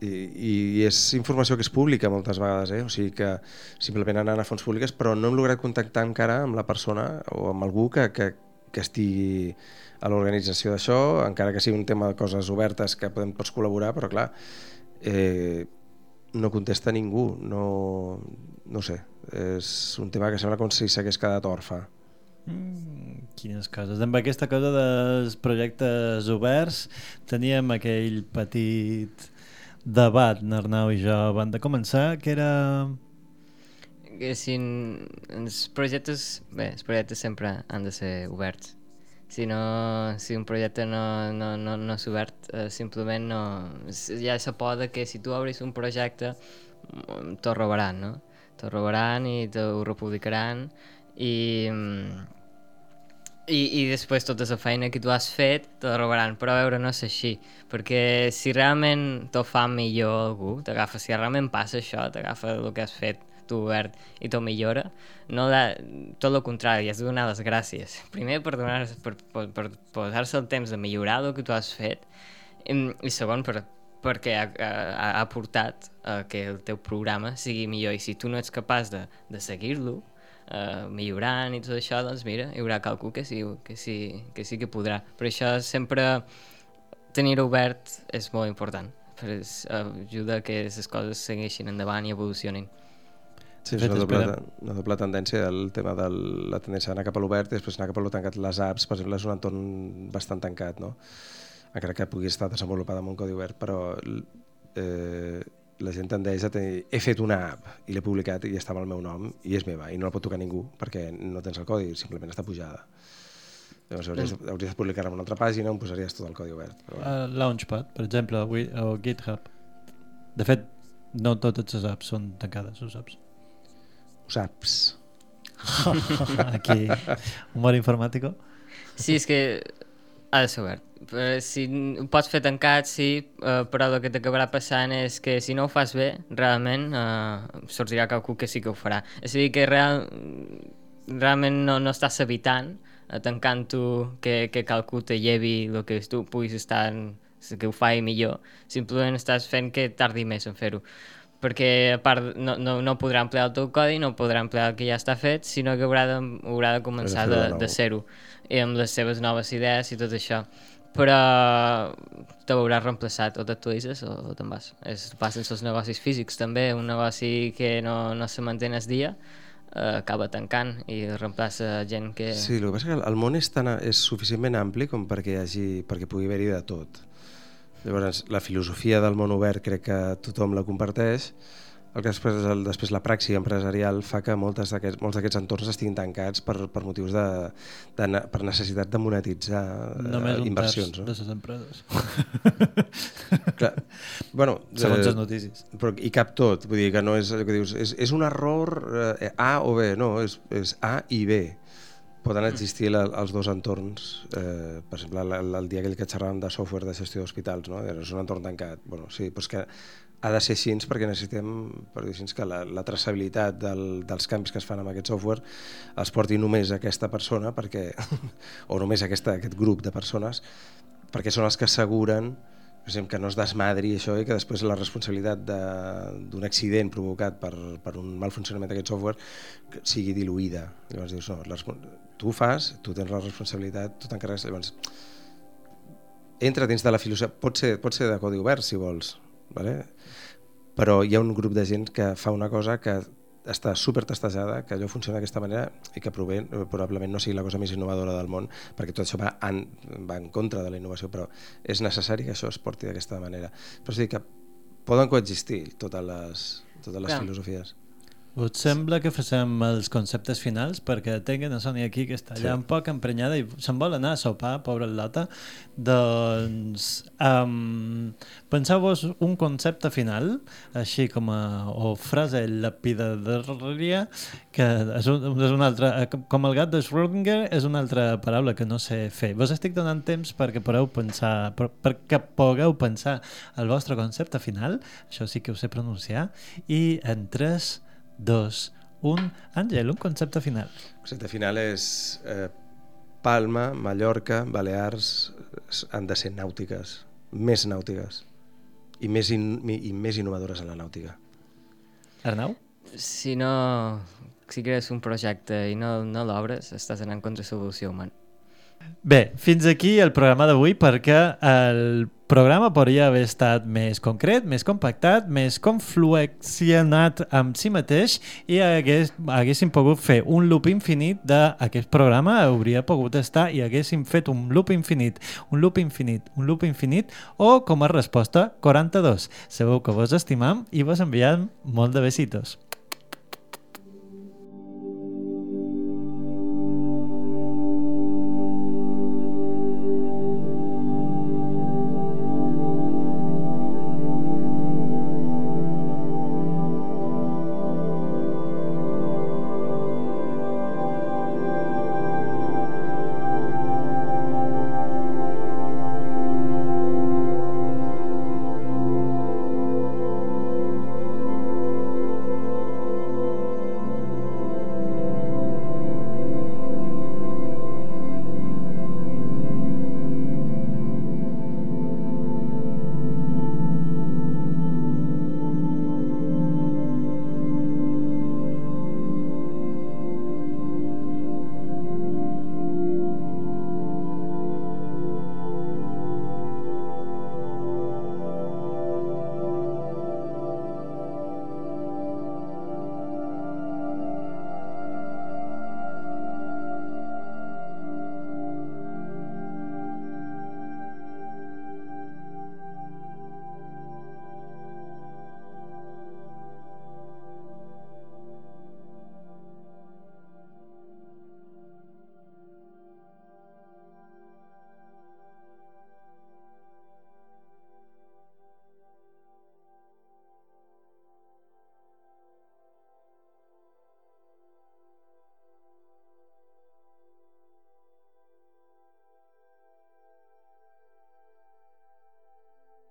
i, i és informació que és pública moltes vegades, eh? o sigui que simplement anant a fonts públiques, però no hem lograt contactar encara amb la persona o amb algú que, que, que estigui a l'organització d'això, encara que sigui un tema de coses obertes que podem tots col·laborar, però clar, eh, no contesta ningú, no, no sé, és un tema que sembla com si s'hagués quedat orfe. Mm, quines coses. Amb aquesta cosa dels projectes oberts teníem aquell petit debat, n'Arnau i jo, abans de començar, que era... Que si els projectes... Bé, els projectes sempre han de ser oberts. Si, no, si un projecte no, no, no, no és obert, eh, simplement no... Ja se poda que si tu obris un projecte mm, t'ho robaran, no? T'ho robaran i t'ho republicaran i, mm, i, i després tota la feina que tu has fet te robaran, però a veure, no és així perquè si realment t'ho fa millor algú, t'agafa, si realment passa això, t'agafa el que has fet tu obert i t'ho millora, no la, tot el contrari, de donar les gràcies. Primer per, donar, per, per, per posar-se el temps de millorar el que tu has fet i, i segon per, perquè ha, ha, ha portat a que el teu programa sigui millor i si tu no ets capaç de, de seguir-lo uh, millorant i tot això, doncs mira, hi haurà qualcú que sí que, sí, que sí que podrà. Per això sempre tenir-ho obert és molt important, es- ajuda que les coses segueixin endavant i evolucionin. Sí, és Fet, una doble, una doble tendència el tema de la tendència a anar cap a l'obert i després anar cap a lo tancat. Les apps, per exemple, és un entorn bastant tancat, no? encara que pugui estar desenvolupada amb un codi obert, però eh, la gent tendeix a tenir... He fet una app i l'he publicat i està amb el meu nom i és meva i no la pot tocar ningú perquè no tens el codi, simplement està pujada. Llavors hauries, hauries de publicar-la en una altra pàgina on posaries tot el codi obert. Però. Uh, Launchpad, per exemple, o GitHub. De fet, no totes les apps són tancades, ho saps. Saps. *laughs* Aquí, humor informàtico. Sí, és que ha de ser obert. Però si ho pots fer tancat, sí, eh, però el que t'acabarà passant és que si no ho fas bé, realment eh, sortirà qualcú que sí que ho farà. És a dir, que real, realment no, no estàs evitant, eh, tancant tu que, que qualcú te llevi el que tu puguis estar en, que ho faci millor, simplement estàs fent que tardi més en fer-ho perquè a part no, no, no podrà emplear el teu codi, no podrà emplear el que ja està fet, sinó que haurà de, haurà de començar de, de de zero i amb les seves noves idees i tot això. Però te veuràs reemplaçat o t'actualitzes o, o te'n vas. És, passen els negocis físics també. Un negoci que no, no se manté el dia eh, acaba tancant i reemplaça gent que... Sí, el que passa és que el món és, tan, és suficientment ampli com perquè, hi hagi, perquè pugui haver-hi de tot. Llavors, la filosofia del món obert crec que tothom la comparteix, el que després, el, després la praxi empresarial fa que moltes molts d'aquests entorns estiguin tancats per, per motius de, de, ne- per necessitat de monetitzar eh, Només un inversions. terç No? de les empreses. *laughs* Clar, bueno, Segons eh, les notícies. Però hi cap tot, vull dir que no és que dius, és, és un error eh, A o B, no, és, és A i B. Poden existir la, els dos entorns, eh, per exemple, el, el dia aquell que xerràvem de software de gestió d'hospitals, no? és un entorn tancat. Bueno, sí, però és que ha de ser així perquè necessitem per dir que la, la traçabilitat del, dels canvis que es fan amb aquest software els porti només aquesta persona perquè, *laughs* o només aquesta, aquest grup de persones perquè són els que asseguren que no es desmadri això i que després la responsabilitat d'un accident provocat per, per un mal funcionament d'aquest software sigui diluïda. Llavors dius, no, la, tu ho fas, tu tens la responsabilitat, tu t'encarregues, llavors entra dins de la filosofia, pot ser, pot ser de codi obert si vols, vale? però hi ha un grup de gent que fa una cosa que està super testejada, que allò funciona d'aquesta manera i que prové, probablement no sigui la cosa més innovadora del món, perquè tot això va en, va en contra de la innovació, però és necessari que això es porti d'aquesta manera. Però és dir, que poden coexistir totes les, totes les Clar. filosofies. Us sembla que facem els conceptes finals? Perquè tinc a Sònia aquí que està allà Sí. un poc emprenyada i se'n vol anar a sopar, pobra Lota. Doncs um, penseu-vos un concepte final, així com a, o frase lapidària, que és, un, és una altra, eh, com el gat de Schrödinger, és una altra paraula que no sé fer. Vos estic donant temps perquè podeu pensar, per, perquè pugueu pensar el vostre concepte final, això sí que ho sé pronunciar, i en 3, 2, 1, Àngel, un concepte final. El concepte final és eh, Palma, Mallorca, Balears han de ser nàutiques, més nàutiques i més, in, i més innovadores en la nàutica. Arnau? Si no... Si crees un projecte i no, no l'obres, estàs anant contra l'evolució humana. Bé, fins aquí el programa d'avui perquè el programa podria haver estat més concret, més compactat, més confluencianat amb si mateix i hagués, haguéssim pogut fer un loop infinit d'aquest programa, hauria pogut estar i haguéssim fet un loop infinit, un loop infinit, un loop infinit o com a resposta 42. Sabeu que vos estimam i vos enviam molt de besitos.